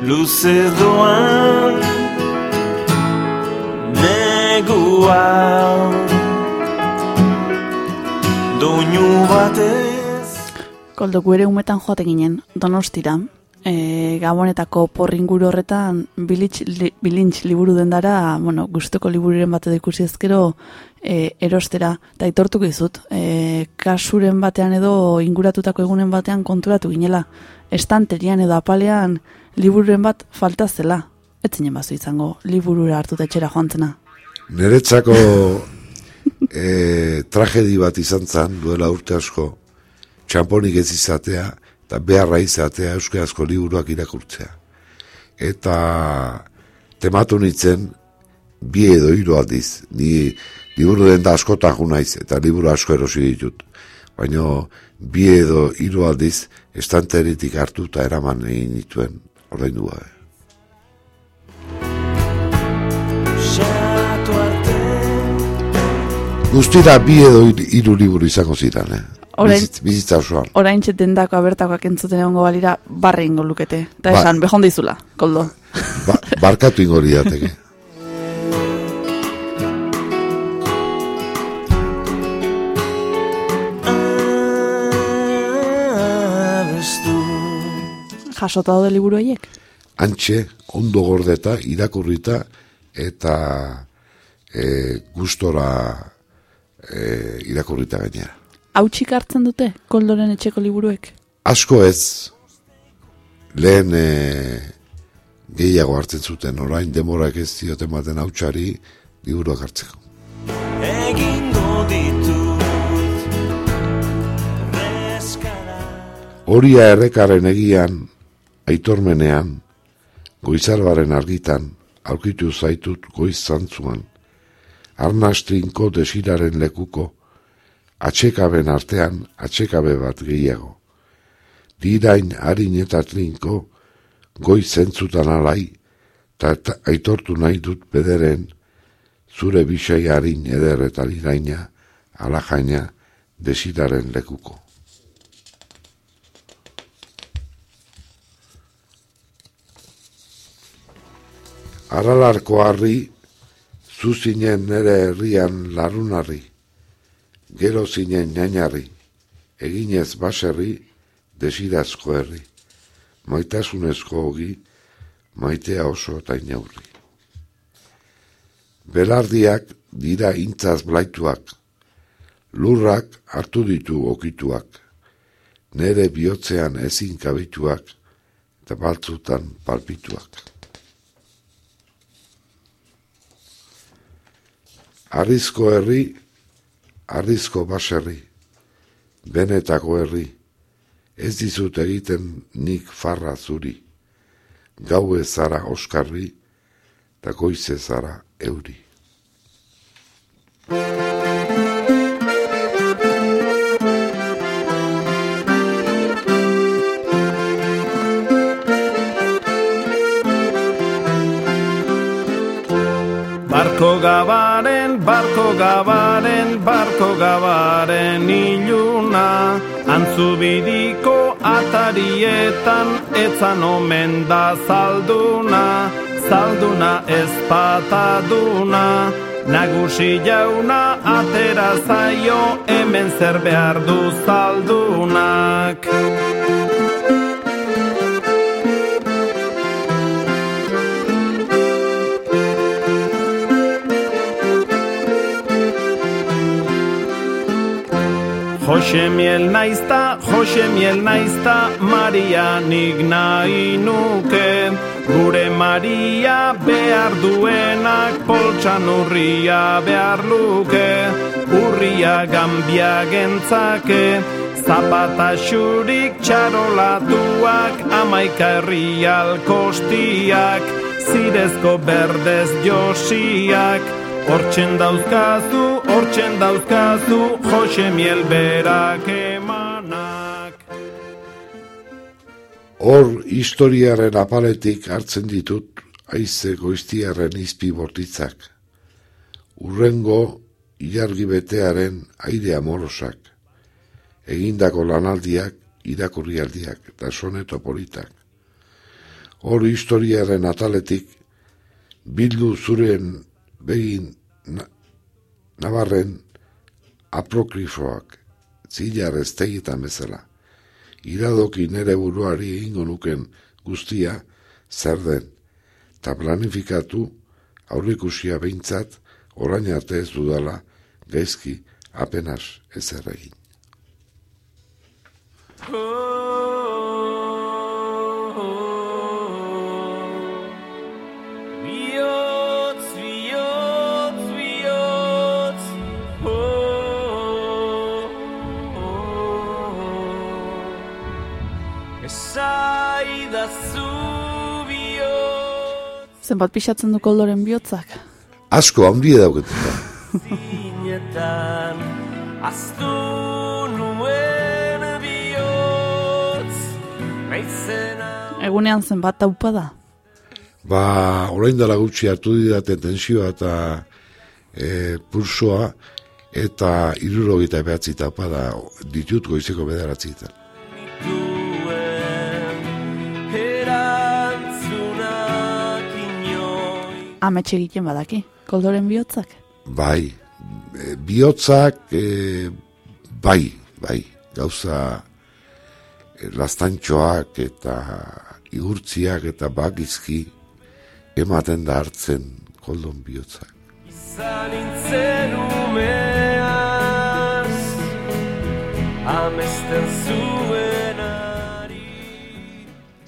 Luze doan Negua Doinu batez Koldo, gu ere umetan joate ginen, donostira, e, gabonetako porringuru horretan bilitz, li, bilintz liburu dendara, bueno, gustuko libururen bat edo ikusi ezkero e, erostera, eta aitortuko izut, e, kasuren batean edo inguratutako egunen batean konturatu ginela, estanterian edo apalean libururen bat falta zela, ez zinen bazu izango liburura hartuta etxera joan zena. Niretzako e, tragedi bat izan zen, duela urte asko, txamponik ez izatea, eta beharra izatea euskarazko liburuak irakurtzea. Eta tematu nintzen, bi edo hiru aldiz, ni liburu den da askotan jo naiz, eta liburu asko erosi ditut. Baina bi edo hiru aldiz, estanteritik hartu eta eraman egin dituen arte Guztira bi edo hiru liburu izango ziren, eh? Orain- Bizitz- bizitza osoan. Orain dendako abertakoak entzuten egongo balira, barre ingo lukete. Eta Ba- esan, behon dizula, koldo. Ba, barkatu ingo lirateke. abestu Jasota daude liburu horiek? Antxe, ondo gordeta, irakurrita, eta e, gustora e, irakurrita gainera. Hautsik hartzen dute, koldoren etxeko liburuek? Asko ez, lehen e, gehiago hartzen zuten, orain demorak ez dioten baten hautsari liburuak hartzeko. Egingo ditut Reskara Horia errekaren egian, aitormenean, goizarbaren argitan, aurkitu zaitut goiz zantzuan, arnastrinko desiraren lekuko, atxekaben artean atxekabe bat gehiago. Dirain harin eta trinko, goi zentzutan alai, ta aitortu nahi dut bederen, zure bisai harin eder eta liraina, alajaina, desidaren lekuko. Aralarko harri, zuzinen nere herrian larunarri gero zinen nainarri, eginez baserri, desirazko herri, maitasunezko hogi, maitea oso eta inaurri. Belardiak dira intzaz blaituak, lurrak hartu ditu okituak, nere bihotzean ezin kabituak, eta baltzutan palpituak. Arrizko herri, arrizko baserri, benetako herri, ez dizut egiten nik farra zuri, gau zara oskarri, eta goize zara euri. Barko barko gabaren, barko gabaren iluna. Antzubidiko atarietan etzan omen da zalduna. Zalduna ez pataduna. Nagusi jauna atera zaio hemen zer behar du zaldunak Jose miel naizta, Jose miel naizta, Maria nik nahi nuke. Gure Maria behar duenak poltsan urria behar luke. Urria gambia gentzake, zapata xurik txarolatuak, amaika herrial kostiak, zirezko berdez josiak. Hortzen dauzkazu, hortzen dauzkazu, Jose miel berak emanak. Hor historiaren apaletik hartzen ditut aize goiztiarren izpi bortitzak. Urrengo ilargi betearen aire amorosak. Egindako lanaldiak, irakurrialdiak eta soneto politak. Hor historiaren ataletik bildu zuren begin nabarren aprokrifoak zilar ez tegitan bezala. Iradoki nere buruari egingo nuken guztia zer den, eta planifikatu aurrikusia behintzat orain arte ez dudala gaizki apenas ezer egin. Bihotz, Zenbat pixatzen du koldoren bihotzak. Asko handia dauketuta. zinetan Aztu nuen bihotz Naizena Egunean zenbat taupa da. Ba, orain dela gutxi hartu didate tensioa eta e, pulsoa eta irurogeita behatzi tapa da ditut goizeko bederatzitan. duen Amets egiten badaki, koldoren bihotzak. Bai, e, bihotzak, e, bai, bai, gauza e, lastantxoak eta igurtziak eta bagizki ematen da hartzen koldon bihotzak. Izan nintzen umeaz Amesten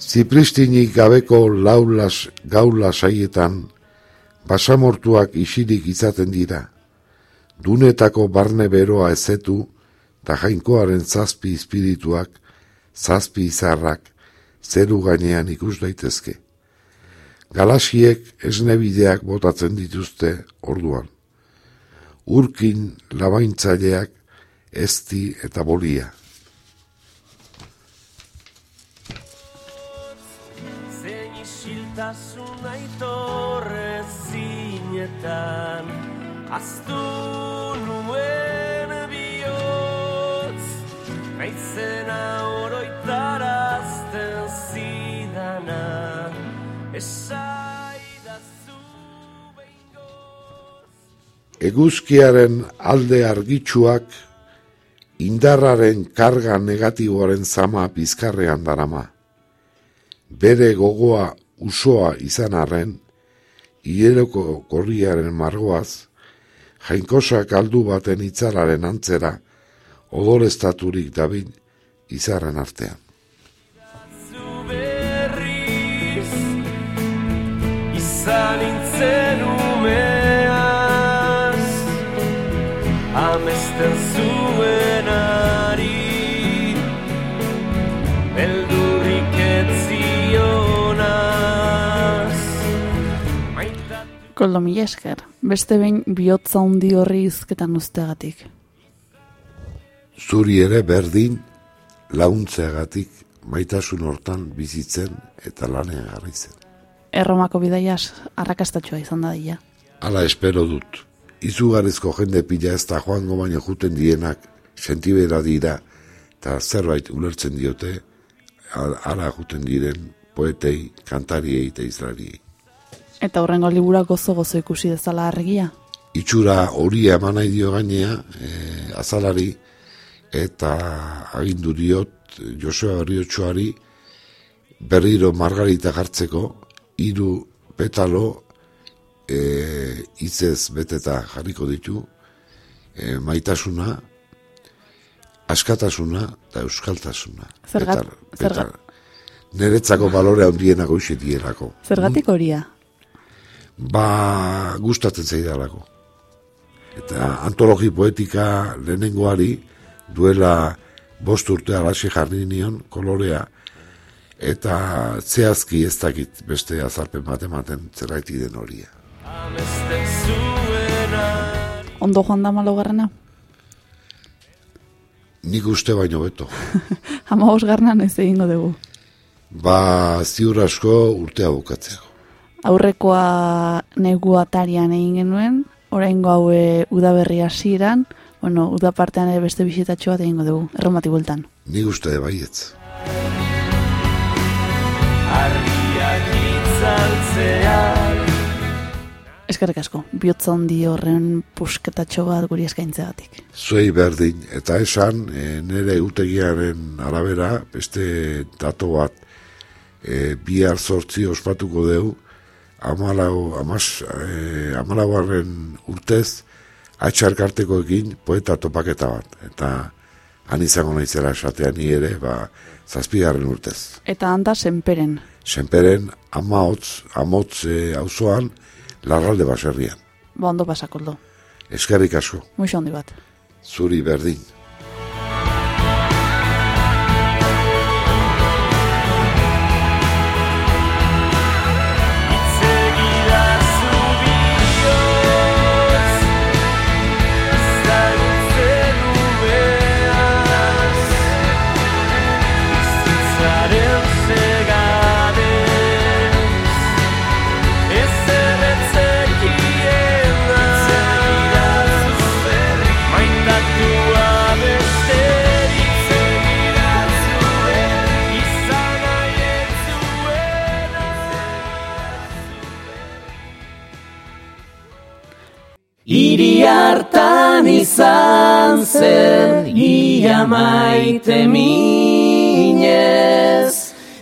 Zipristinik gabeko laulas, gaula saietan, basamortuak isirik izaten dira. Dunetako barne beroa ezetu, eta jainkoaren zazpi espirituak, zazpi izarrak, zeru gainean ikus daitezke. Galasiek esnebideak botatzen dituzte orduan. Urkin labaintzaileak, ezti eta bolia. Aztu nuen bihotz Naizena oroitarazten zidana Esaidazu Eguzkiaren alde argitsuak indarraren karga negatiboaren zama bizkarrean darama. Bere gogoa usoa izan arren, hieloko korriaren margoaz, jainkosak aldu baten itzalaren antzera, odolestaturik dabil izarren artean. berriz izan nintzen umeaz amesten zuenari beldurrik etzionaz maitatu Koldo mila esker, beste behin bihotza hundi horri izketan usteagatik. Zuri ere berdin launtzeagatik maitasun hortan bizitzen eta lanean jarri zen. Erromako bidaiaz arrakastatxua izan da dira. Hala espero dut. Izugarrizko jende pila ez da joango baino juten dienak sentibera dira eta zerbait ulertzen diote al- hala juten diren poetei, kantariei eta izlariei. Eta horrengo libura gozo gozo ikusi dezala argia. Itxura horia eman nahi dio gainea e, azalari eta agindu diot Joseba Berriotxoari berriro margarita hartzeko hiru petalo e, hitzez beteta jarriko ditu e, maitasuna askatasuna eta euskaltasuna. Zergat- Petal- zergat- petal- Niretzako balore handienako isetielako. Zergatik horia? Ba, gustatzen zaidalako. Eta antologi poetika lehenengoari duela bost urte alaxe jarri nion kolorea eta zehazki ez dakit beste azalpen bat ematen zerraiti den horia. Ondo joan da malogarrena? Nik uste baino beto. Hama osgarnan ez egingo dugu. Ba, ziur asko urtea bukatzeko. Aurrekoa negu atarian egin genuen, oraingo haue udaberri hasieran, bueno, uda partean ere beste bisitatxo bat egingo dugu, erromati bueltan. Nik uste baietz. argiak itzaltzeak Eskerrik asko, bihotza handi horren pusketatxo bat guri eskaintzeagatik. Zuei berdin, eta esan, e, nire utegiaren arabera, beste dato bat, e, bihar sortzi ospatuko deu, amalau, amas, e, amalaugarren urtez, atxarkartekoekin poeta topaketa bat. Eta han izango naizela esatean ni ere, ba, zazpigarren urtez. Eta handa senperen, Senperen, amaotz, amotz e, auzoan, larralde baserrian. ba ondo pasakoldo, Eskerrik asko, muixo handi bat. zuri berdin. Iri hartan izan zen ia maite minez.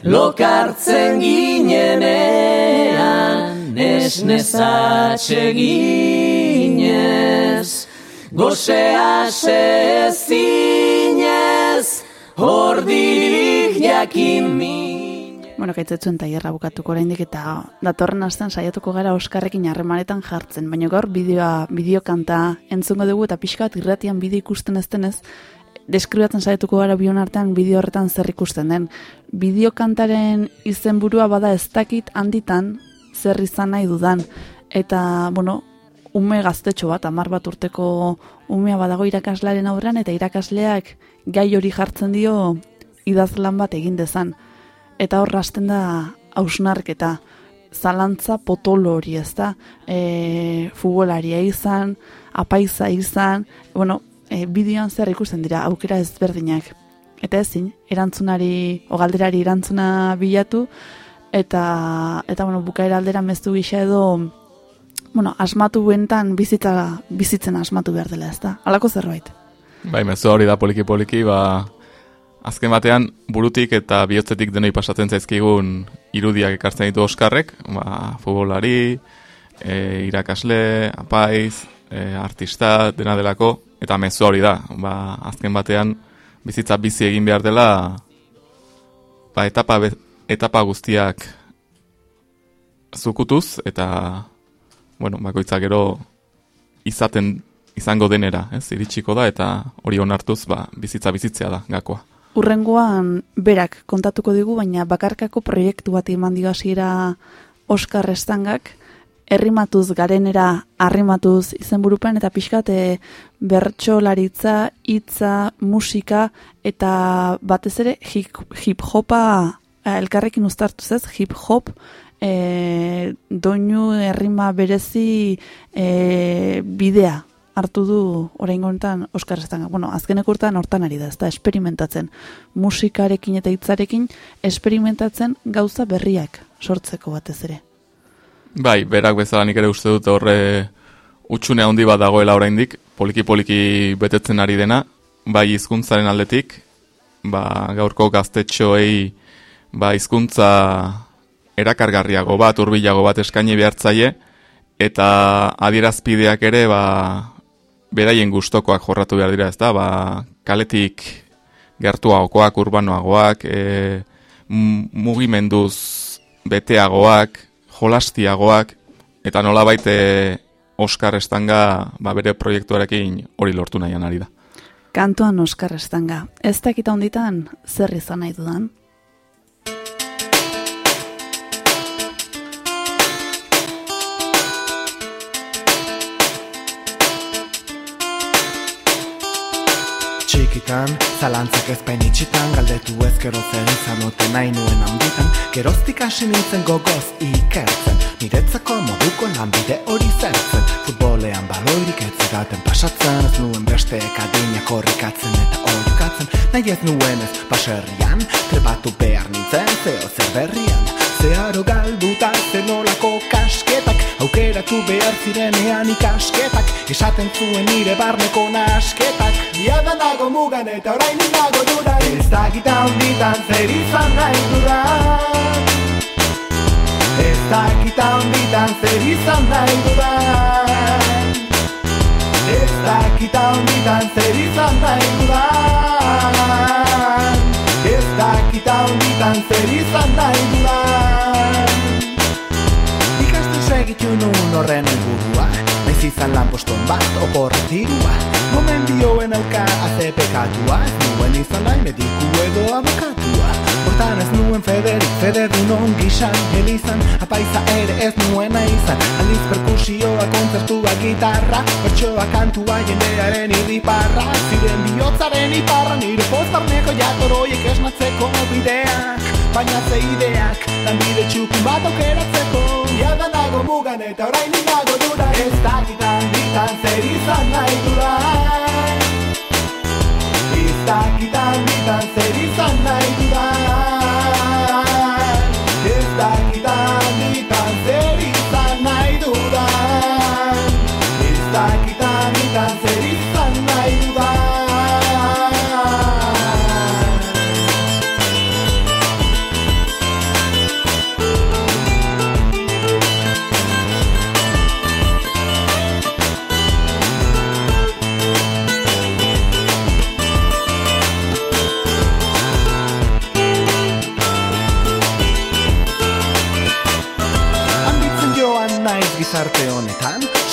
Lokartzen ginenean esnezatxe ginez. Gosea sezinez hordirik jakin minez Bueno, gaitzetzuen tailerra bukatuko oraindik eta datorren astean saiatuko gara Oskarrekin harremanetan jartzen, baina gaur bideoa, bideokanta entzungo dugu eta pixka bat irratian bideo ikusten ez denez, deskribatzen saiatuko gara bion artean bideo horretan zer ikusten den. Bideokantaren izenburua bada ez dakit handitan zer izan nahi dudan. Eta, bueno, ume gaztetxo bat, amar bat urteko umea badago irakaslaren aurrean, eta irakasleak gai hori jartzen dio idazlan bat egin dezan eta hor hasten da hausnarketa zalantza potolo hori ez da e, futbolaria izan apaiza izan bueno, e, bideoan zer ikusten dira aukera ezberdinak eta ezin, erantzunari o galderari erantzuna bilatu eta eta bueno, bukaera aldera meztu gisa edo bueno, asmatu buentan bizitza, bizitzen asmatu behar dela, ez da? Halako zerbait. Bai, mezu hori da poliki-poliki, ba, azken batean burutik eta bihotzetik denoi pasatzen zaizkigun irudiak ekartzen ditu Oskarrek, ba, futbolari, e, irakasle, apaiz, e, artista, dena delako, eta mezu hori da, ba, azken batean bizitza bizi egin behar dela, ba, etapa, etapa guztiak zukutuz, eta, bueno, bakoitzak gero izaten izango denera, ez, iritsiko da, eta hori onartuz, ba, bizitza bizitzea da, gakoa. Urrengoan berak kontatuko digu, baina bakarkako proiektu bat eman digasiera Oskar Estangak, herrimatuz garenera arrimatuz izenburupen eta pixkat e, bertsolaritza, hitza, musika eta batez ere hip, hip hopa eh, elkarrekin uztartuz ez, hip hop e, doinu herrima berezi e, bidea hartu du orain honetan Oskar Estanga. Bueno, azkenek urtean hortan ari da, ez da, esperimentatzen. Musikarekin eta hitzarekin esperimentatzen gauza berriak sortzeko batez ere. Bai, berak bezala nik ere uste dut horre utxune handi bat dagoela oraindik, poliki-poliki betetzen ari dena, bai hizkuntzaren aldetik, ba gaurko gaztetxoei ba hizkuntza erakargarriago bat, hurbilago bat eskaini behartzaie eta adierazpideak ere ba beraien gustokoak jorratu behar dira, ezta? Ba, kaletik gertuagokoak, urbanoagoak, e, mugimenduz beteagoak, jolastiagoak, eta nola baite Oskar Estanga ba, bere proiektuarekin hori lortu nahian ari da. Kantoan Oskar Estanga. Ez dakita honditan zer izan nahi dudan? Txikitan, zalantzak ez penitxitan Galdetu ezkero zer izan ote nahi nuen handitan. Geroztik hasi nintzen gogoz ikertzen Niretzako moduko lanbide hori zertzen. Futbolean baloirik ez zidaten pasatzen Ez nuen besteek adinak horrikatzen eta oiukatzen Nahi ez nuen ez baserrian Trebatu behar nintzen zeo zer berrian. Zeharo galduta zenolako kasketak Aukeratu behar zirenean ikasketak Esaten zuen nire barneko nasketak. Biada nago mugan eta orain nago dudan Ez dakita honditan zer izan nahi dudan. Ez dakita honditan zer izan nahi dudan. Ez dakita honditan zer izan nahi dudan. Ez dakita honditan zer izan nahi dudan Segitu nuen horren helburua Naiz izan lanposton bat, okorra dirua. Gomendioen auka aze pekatua. Nuen izan nahi mediku edo abokatua Hortan ez nuen federik, federdun on gizan Elizan, apaiza ere ez nuena izan. Aldiz perkusioa, kontzertua, gitarra Bertsoa, kantua, jendearen irriparra Ziren bihotzaren iparra Nire pozbarneko jatoroiek esnatzeko bideak Baina ze ideak, lanbide txukun bat aukeratzeko. Jada nago mugan eta orain nago dudan. Ez dakitan ditan zer izan nahi dudan. Ez ditan zer izan nahi dudan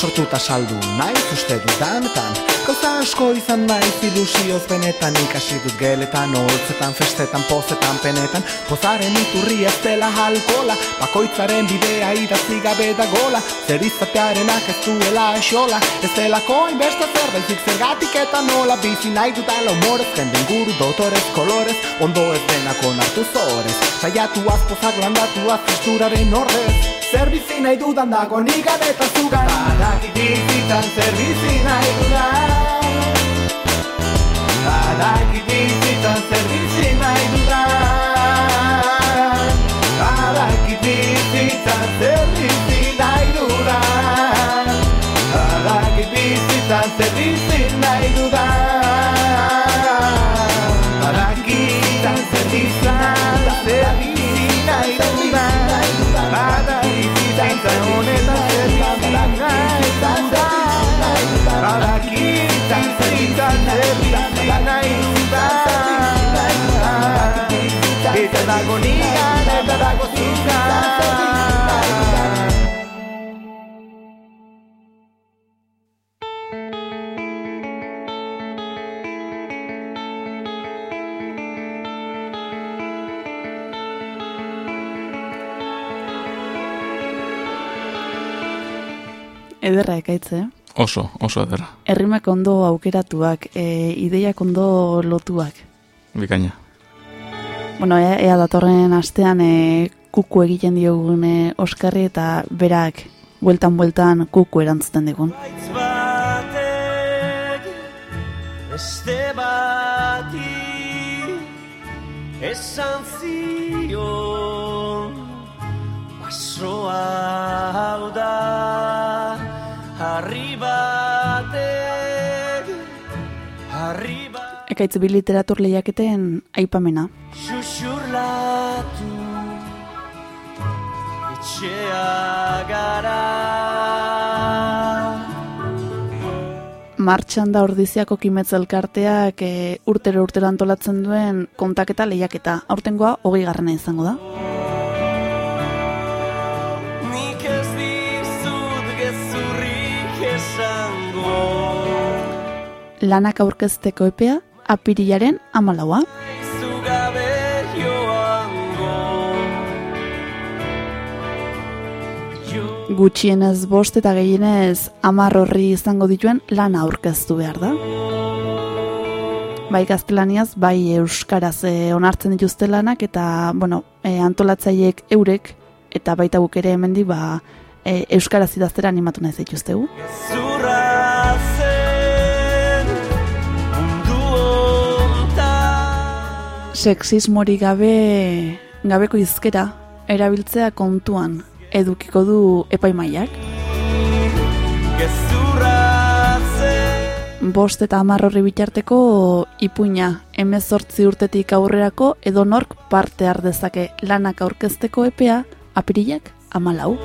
honetan Sortuta saldu naiz uste dudanetan Gauza asko izan naiz ilusioz benetan Ikasi dut geletan, holtzetan, festetan, pozetan, penetan. Pozaren iturri ez dela alkola Bakoitzaren bidea idatzi gabe da gola. Zer izatearenak ez duela esola Ez delako hainbeste zer baizik zergatik eta nola. Bizi nahi dudala humorez, jenden guru, dotorez, kolorez Ondo ez denak onartu zorez. Saiatuaz pozak landatuaz kristuraren horrez Zer bizi nahi dudan dago nigan eta zugan. Badakit bizitzan zer bizi nahi dudan. Badakit bizitzan zer bizi nahi dudan. Badakit bizitzan zer bizi nahi dudan. Badakitan zer bizi nahi dudan Eta dago nigan, eta dago zugan Ederra ekaitze, eh? Oso, oso ederra. Errimak ondo aukeratuak, e, ideiak ondo lotuak. Bikaina. Bueno, ea, ea datorren astean e, kuku egiten diogun e, Oskarri eta berak bueltan-bueltan kuku erantzuten digun. Beste bati esan zion pasoa hau da Ekaitz bi literatur lehiaketen aipamena. xuxurlatu etxea gara Martxan da ordiziako kimetz elkarteak e, urtero urtero antolatzen duen kontaketa lehiaketa. Aurtengoa hogei garrana izango da. Nik ez dizut gezurrik esango Lanak aurkezteko epea apirilaren amalaua. Gutxienez bost eta gehienez amar horri izango dituen lana aurkeztu behar da. Bai gaztelaniaz, bai euskaraz e, onartzen dituzte lanak eta bueno, e, antolatzaileek eurek eta baita guk ere hemendik ba, e, euskaraz idaztera animatu nahi zaituztegu. zurra Sexismorik gabe gabeko hizkera erabiltzea kontuan edukiko du epaimaiak. Bost eta hamar horri bitarteko ipuina emezortzi urtetik aurrerako edonork parte har dezake lanak aurkezteko epea apirilak amalau.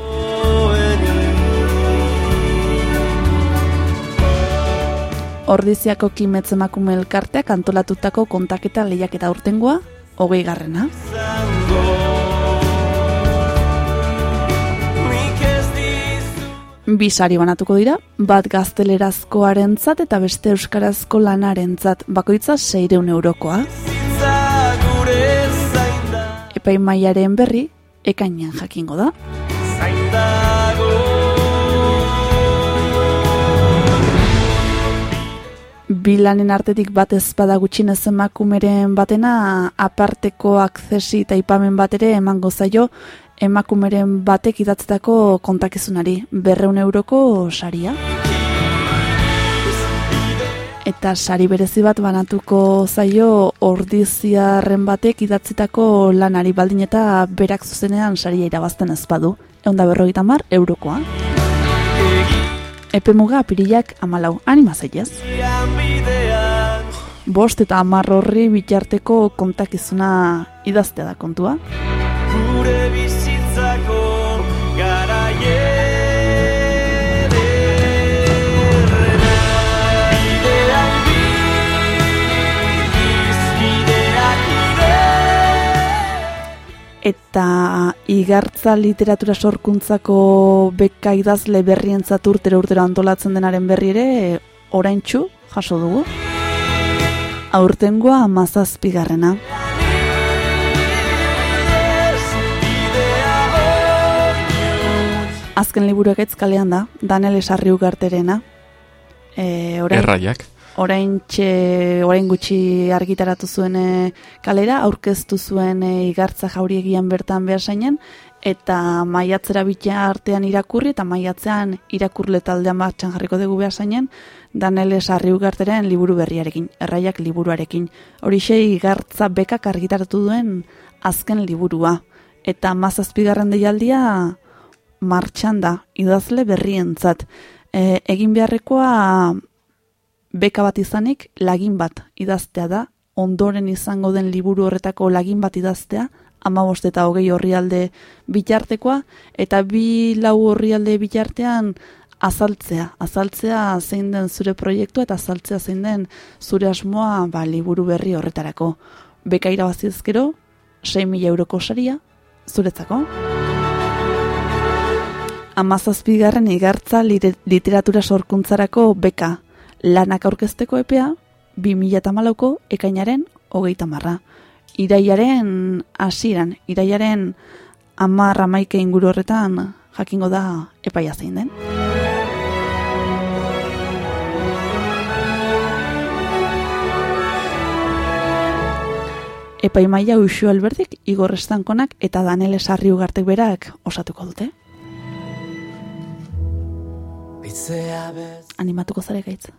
Ordiziako kimetz emakume elkarteak antolatutako kontaketa lehiaketa urtengoa, hogei garrena. Nik ez dizut Bi sari banatuko dira, bat gaztelerazkoarentzat eta beste euskarazko lanarentzat bakoitza 600 eurokoa. Epaimaiaren berri, ekainan jakingo da. Bi lanen artetik bat ezpada gutxinez emakumeren batena aparteko akzesi eta ipamen bat ere emango zaio emakumeren batek idatzetako kontakizunari berreun euroko saria. Eta sari berezi bat banatuko zaio ordiziarren batek idatzitako lanari baldin eta berak zuzenean saria irabazten ez badu. Eunda berrogeita mar eurokoa. Epe muga apirilak amalau anima zaitez. Bost eta hamar horri bitarteko kontakizuna idaztea da kontua. gure Eta igartza literatura sorkuntzako beka idazle berrientzat urtero urtero antolatzen denaren berri ere oraintxu jaso dugu. Aurtengoa amazazpigarrena. Azken liburuak ez kalean da, Daniel Esarri ugarterena. E, orain, Erraiak. Orain, txe, orain gutxi argitaratu zuen e, kalera, aurkeztu zuen e, igartza jauriegian bertan behar zainen, eta maiatzera bitea artean irakurri, eta maiatzean irakurle taldean batxan jarriko dugu behar zainen, Daniel Esarri ugarteren liburu berriarekin, erraiak liburuarekin. Horixe igartza bekak argitaratu duen azken liburua. Eta mazazpigarren deialdia martxan da, idazle berrientzat. E, egin beharrekoa beka bat izanik lagin bat idaztea da, ondoren izango den liburu horretako lagin bat idaztea, amabost eta hogei horrialde bitartekoa, eta bi lau horrialde bitartean azaltzea, azaltzea zein den zure proiektua eta azaltzea zein den zure asmoa ba, liburu berri horretarako. Beka irabazizkero, 6 mila euroko saria, zuretzako. Amazazpigarren igartza literatura sorkuntzarako beka lanak aurkezteko epea, 2008ko ekainaren hogeita marra. Iraiaren hasieran, iraiaren amar amaike inguru horretan jakingo da epaia zein den. Epaimaia Uxu Alberdik, Igor Estankonak eta Daniel Esarri ugartek berak osatuko dute. Animatuko zare gaitz.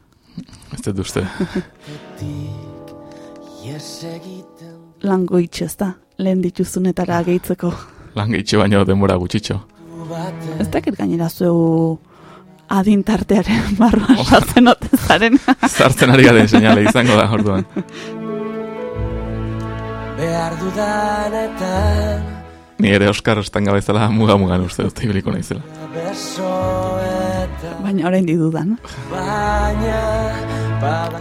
Ez dut uste. Lango ez da, lehen dituzunetara gehitzeko. Lan gehitxe baino denbora gutxitxo. Ez dakit gainera zuegu adintartearen barruan sartzen ote zaren. Zartzen ari garen seinale izango da, orduan. behar dudanetan Ni ere Oskar Ostanga bezala muga-mugan uste dut ibiliko naizela. Baina orain dudan. baina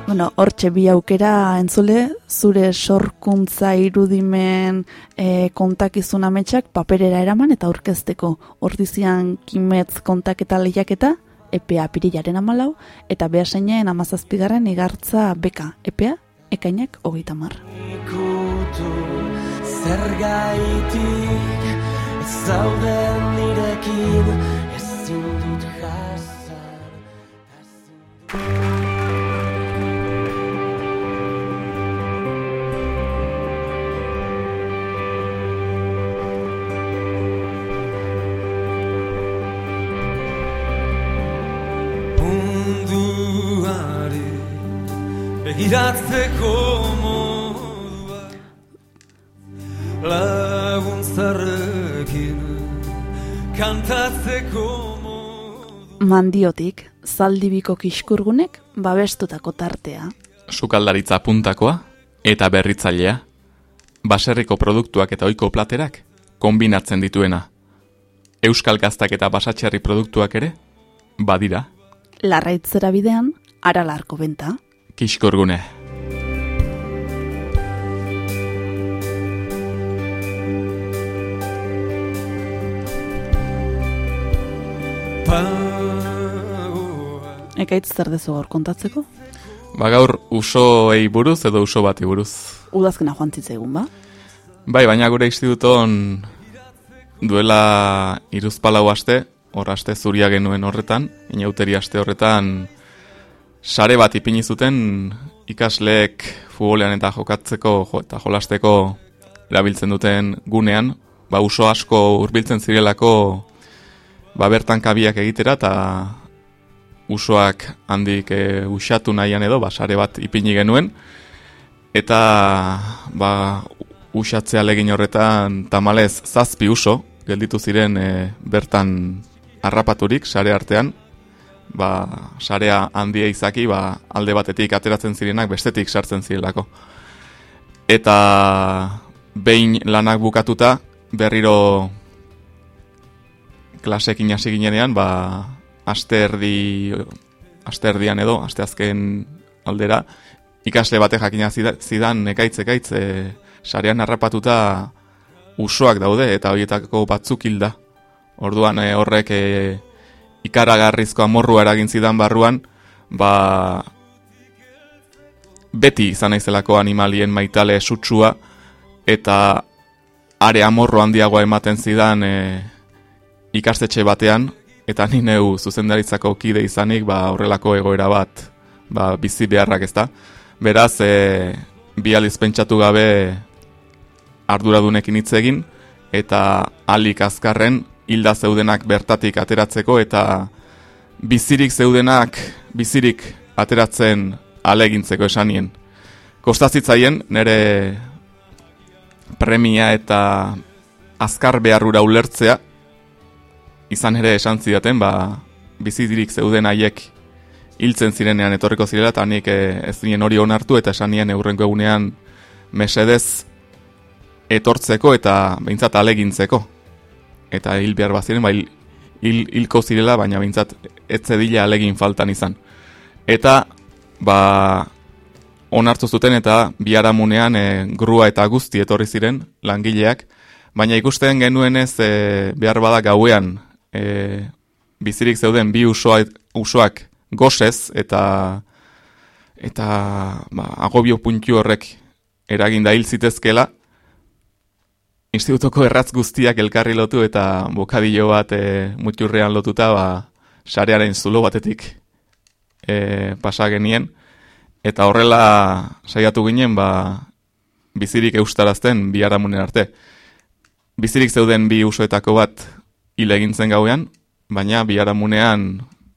Bueno, hortxe bi aukera entzule, zure sorkuntza irudimen e, kontakizun ametsak paperera eraman eta aurkezteko. Ordizian kimetz kontaketa lehiaketa, epea pirilaren amalau, eta behaseinen amazazpigarren igartza beka, epea, ekainak hogeita mar. Ikutu zer gaitik ez zauden nirekin ezin dut jasan munduari begiratzeko laguntzarrekin kantatzeko Mandiotik, zaldibiko kiskurgunek babestutako tartea. Sukaldaritza puntakoa eta berritzailea. Baserriko produktuak eta ohiko platerak kombinatzen dituena. Euskal gaztak eta basatxerri produktuak ere badira. Larraitzera bidean, aralarko benta. Kiskorgune. Ekaitz zer dezu gaur kontatzeko? Ba gaur usoei buruz edo uso bati buruz. Udazkena joan zitzaigun, ba? Bai, baina gure instituton duela iruzpalau aste, hor aste zuria genuen horretan, inauteri aste horretan, sare bat ipini zuten ikasleek futbolean eta jokatzeko jo, eta jolasteko erabiltzen duten gunean, ba uso asko hurbiltzen zirelako ba bertan kabiak egitera eta usoak handik e, usatu nahian edo, ba, sare bat ipini genuen, eta ba, usatzea legin horretan tamalez zazpi uso, gelditu ziren e, bertan harrapaturik sare artean, ba, sarea handia izaki, ba, alde batetik ateratzen zirenak bestetik sartzen zirelako. Eta behin lanak bukatuta, berriro klasekin hasi ginenean, ba, aste erdi, aste edo, aste azken aldera, ikasle bate jakina zida- zidan ekaitz ekaitz e, sarean harrapatuta usoak daude eta horietako batzuk hilda. Orduan e, horrek e, ikaragarrizko amorrua eragin zidan barruan, ba beti izan naizelako animalien maitale sutsua eta are amorro handiagoa ematen zidan e, ikastetxe batean eta ni neu zuzendaritzako kide izanik ba horrelako egoera bat ba, bizi beharrak ezta. Beraz, e, bi aldiz pentsatu gabe arduradunekin hitz egin eta alik azkarren hilda zeudenak bertatik ateratzeko eta bizirik zeudenak bizirik ateratzen alegintzeko esanien. Kostazitzaien nire premia eta azkar beharrura ulertzea izan ere esan zidaten, ba, bizirik zeuden haiek hiltzen zirenean etorriko zirela, eta nik e, ez nien hori onartu, eta esan nien eurrenko egunean mesedez etortzeko eta behintzat alegintzeko. Eta hil behar baziren, ba, hil, hil, hilko zirela, baina behintzat ez zedila alegin faltan izan. Eta, ba, onartu zuten eta biharamunean e, grua eta guzti etorri ziren langileak, baina ikusten genuen ez e, behar bada gauean e, bizirik zeuden bi usoa, usoak gosez eta eta ba, agobio puntu horrek eraginda hil zitezkela, institutoko erratz guztiak elkarri lotu eta bokadillo bat e, muturrean lotuta ba, sarearen zulo batetik e, pasa genien. Eta horrela saiatu ginen ba, bizirik eustarazten bi haramunen arte. Bizirik zeuden bi usoetako bat hile egintzen gauean, baina bi haramunean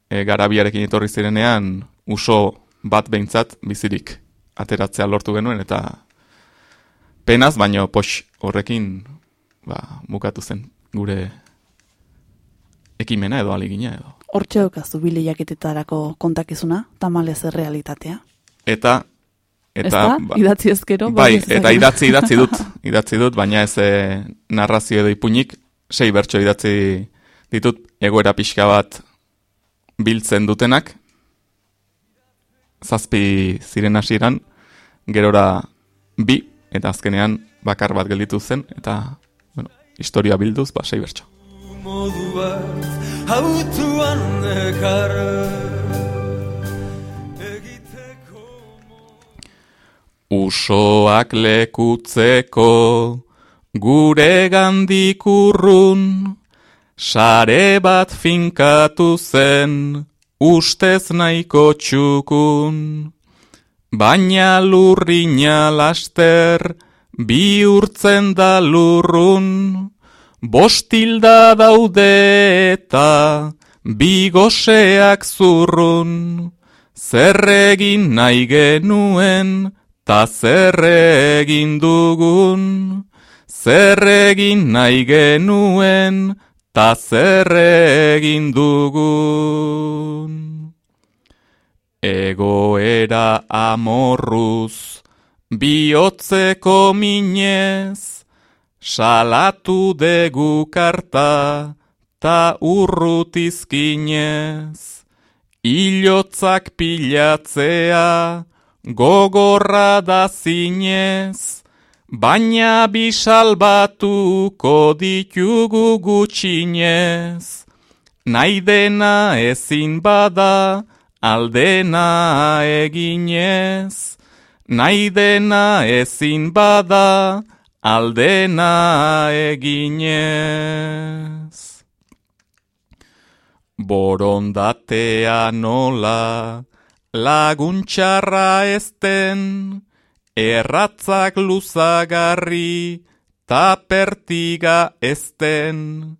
e, garabiarekin etorri zirenean uso bat behintzat bizirik ateratzea lortu genuen eta penaz, baino pos horrekin ba, bukatu zen gure ekimena edo aligina edo. Hortxe daukazu bile jaketetarako kontakizuna, tamalez errealitatea. Eta Eta, ba, idatzi ezkero, bai, ez eta idatzi idatzi dut, idatzi dut, baina ez e, narrazio edo ipuñik, sei bertso idatzi ditut egoera pixka bat biltzen dutenak, zazpi ziren hasieran, gerora bi, eta azkenean bakar bat gelditu zen, eta, bueno, historia bilduz, ba, sei bertso. modu bat hautuan Usoak lekutzeko gure gandik urrun, sare bat finkatu zen ustez nahiko txukun. Baina lurrina laster bihurtzen da lurrun, bostilda daude eta bigoseak zurrun. Zer egin nahi genuen, ta zer egin dugun. Zer egin nahi genuen, ta zer egin dugun. Egoera amorruz, bihotzeko minez, salatu degu karta, ta urrutizkinez. Ilotzak pilatzea, gogorra da zinez, baina bisalbatuko ditugu gutxinez. Nahi dena ezin bada, aldena eginez. Nahi dena ezin bada, aldena eginez. Borondatea nola, laguntxarra ezten, erratzak luzagarri, ta pertiga ezten,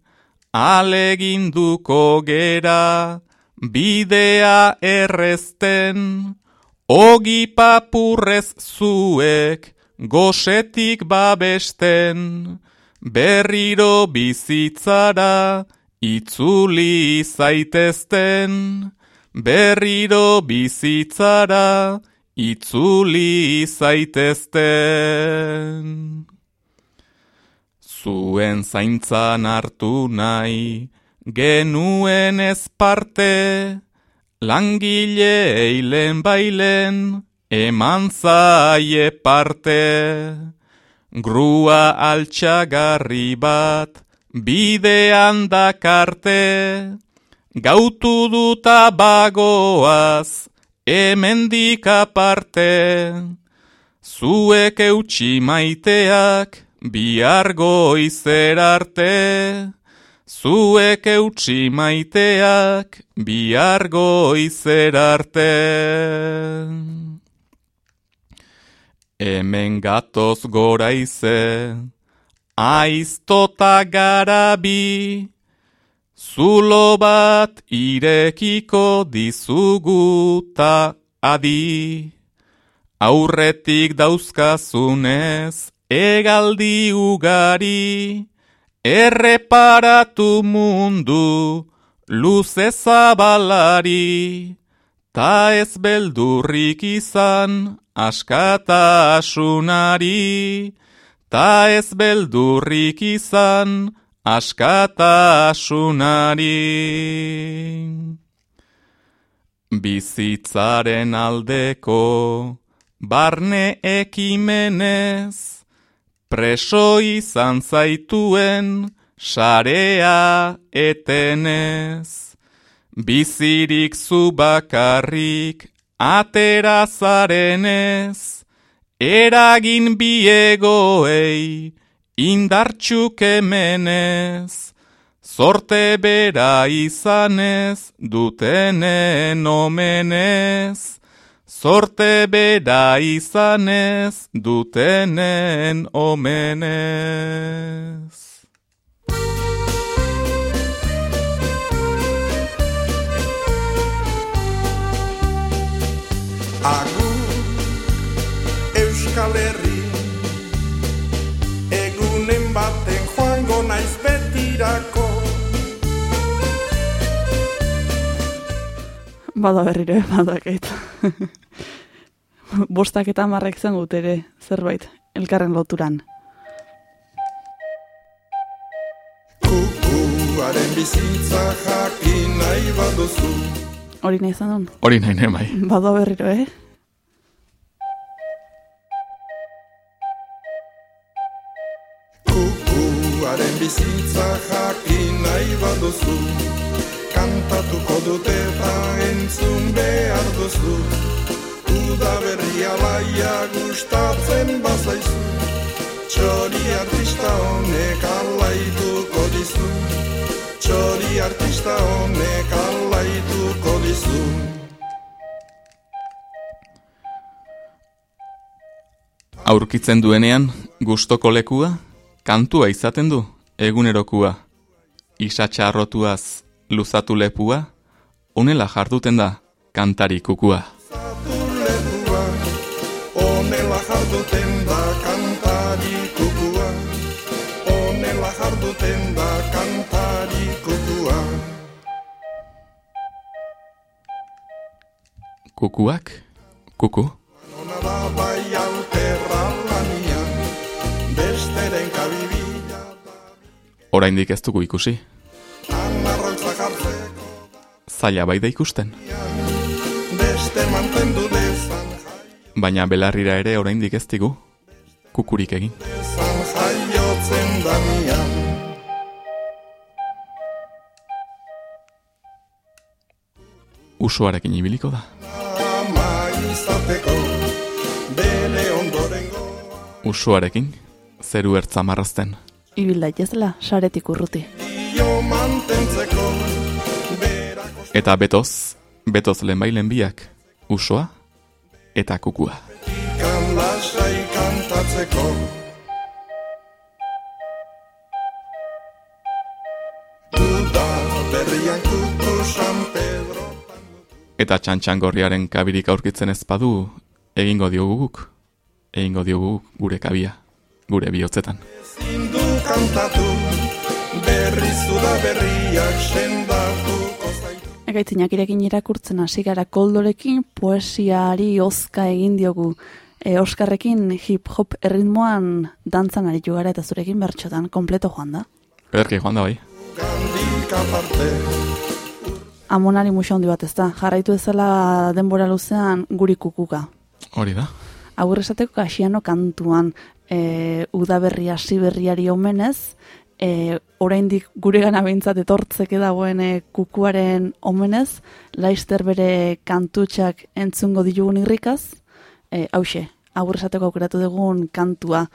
aleginduko gera, bidea errezten, ogi papurrez zuek, gosetik babesten, berriro bizitzara, itzuli zaitezten, berriro bizitzara, itzuli zaitezten. Zuen zaintzan hartu nahi, genuen ez parte, langile eilen bailen, eman zaie parte. Grua altxagarri bat, bidean dakarte, gautu duta bagoaz, hemendik aparte. Zuek eutxi maiteak, bihar goizer arte. Zuek eutxi maiteak, bihar goizer arte. Hemen gatoz goraize, aiztota garabi, zulo bat irekiko dizuguta adi. Aurretik dauzkazunez, egaldi ugari, erreparatu mundu, luze zabalari, ta ez beldurrik izan askatasunari, ta ez beldurrik izan askatasunari. Bizitzaren aldeko barne ekimenez, preso izan zaituen sarea etenez. Bizirik zu bakarrik aterazarenez, eragin biegoei indartxuk emenez. Zorte bera izanez dutenen omenez, Zorte bera izanez dutenen omenez. Agur Euskal Bada berriro, eh, badakit. Bostak eta marrek zen gut ere, zerbait, elkarren loturan. Kukuaren bizitza jakin nahi baduzu Hori nahi duen? Hori nahi nahi bai. Bada berriro, eh? Kukuaren bizitza jakin nahi baduzu Kantatuko dute eta entzun behar duzu. Uda berri alaia gustatzen bazaizu. Txori artista honek alaituko dizu. Txori artista honek alaituko dizu. Aurkitzen duenean, gustoko lekua, kantua izaten du, egunerokua. Isatxarrotuaz luzatu lepua, honela jarduten da, kantari kukua. Lekua, Honela jarduten da kantari kukua Honela jarduten da kantari kukua Kukuak, kuku, bai alterra lanian Besteren kabibila oraindik ez dugu ikusi. Zaila bai da ikusten. Baina belarrira ere oraindik ez digu, kukurik egin. Usoarekin ibiliko da. Usoarekin, zeru ertza marrazten. Ibil daitezela, saretik urruti. Dio mantentzeko Eta betoz, betoz lehenbailen biak, usoa eta kukua. kan lasai kantatzeko Duda berrian kuku San Pedro Eta txantxangorriaren kabirik aurkitzen ez badu, egingo diogu guk, egingo diogu guk gure kabia, gure bihotzetan. Zindu kantatu Berriz berriak sendatuko zaitu Egaitzinak irekin irakurtzen hasi gara koldorekin poesiari ozka egin diogu. E, Oskarrekin hip-hop erritmoan dantzan aritu gara eta zurekin bertxotan kompleto joan da. Ederki joan da bai. Amonari muso handi bat ez da, jarraitu ezela denbora luzean guri kukuka. Hori da. Agur esateko kasiano kantuan e, udaberri hasi berriari omenez, e, oraindik gure gana behintzat etortzeke dagoen e, kukuaren omenez, laister bere kantutxak entzungo ditugun irrikaz, e, hause, agur esateko aukeratu dugun kantua,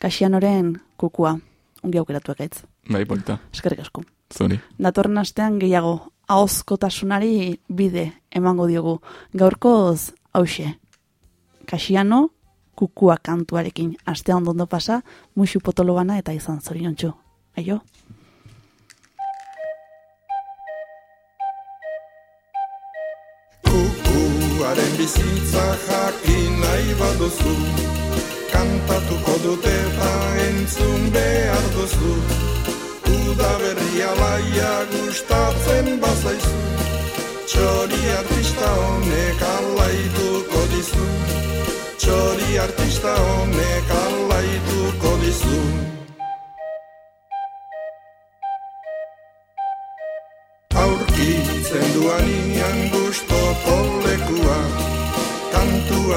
kasianoren kukua, ongi aukeratu ekaitz. Bai, polita. Eskerrik asko. Zuri. Datorren astean gehiago ahozkotasunari bide emango diogu. Gaurkoz hause. Kasiano kukua kantuarekin astea ondondo pasa, musu potolo bana eta izan zoriontsu. Aio? Kukuaren bizitza jakin nahi baduzu. Kantatuko dute eta entzun behar duzu. Uda berri alaia gustatzen bazaizu. Txori artista honek alaituko dizu. Txori artista honek alaituko dizu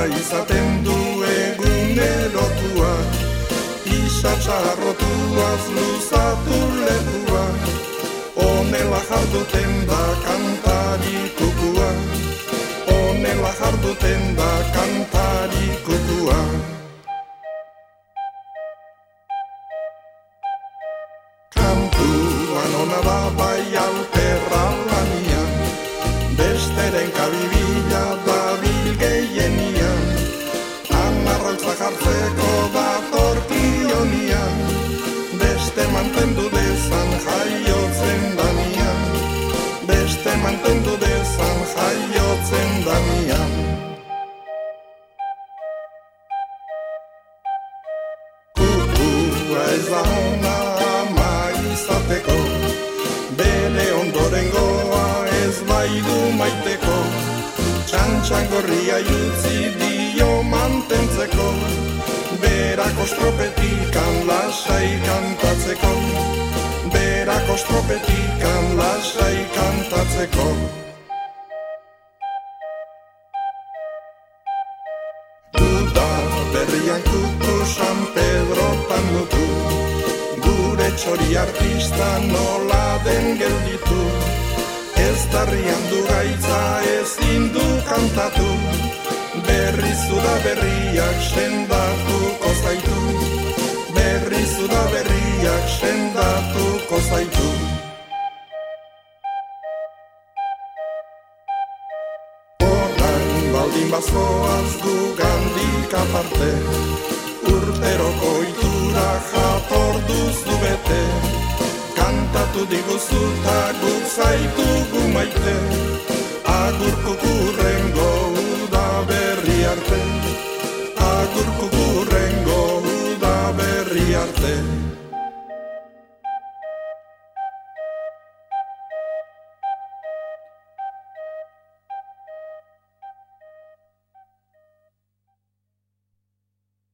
izaten du egunerotua Isatxarrotuaz luzatu lekua. Onela jarduten da kantari kukua. Onela jarduten da kantari kukua Beste mantendu dezan jaiotzen danian Kukua ez da ona ama izateko Bele ondorengoa ez baidu maiteko Txantxan gorria jutzi dio mantentzeko Berako stropetikan lasai kantatzeko Berako stropetikan lasai kantatzeko. Duda berrian kuku San Pedro tandutu Gure txori artista nola den gelditu. Ez darrian du gaitza ezin du kantatu. Berrizu da berriak sendatuko zaitu Da berriak sendatuko zaitu. Orain baldin bazoaz gu gandik aparte. Urteroko itura jator duzu bete. Kantatu diguzu ta guk zaitugu maite. Agur kukurrengo uda berri arte. Agur kukurrengo out there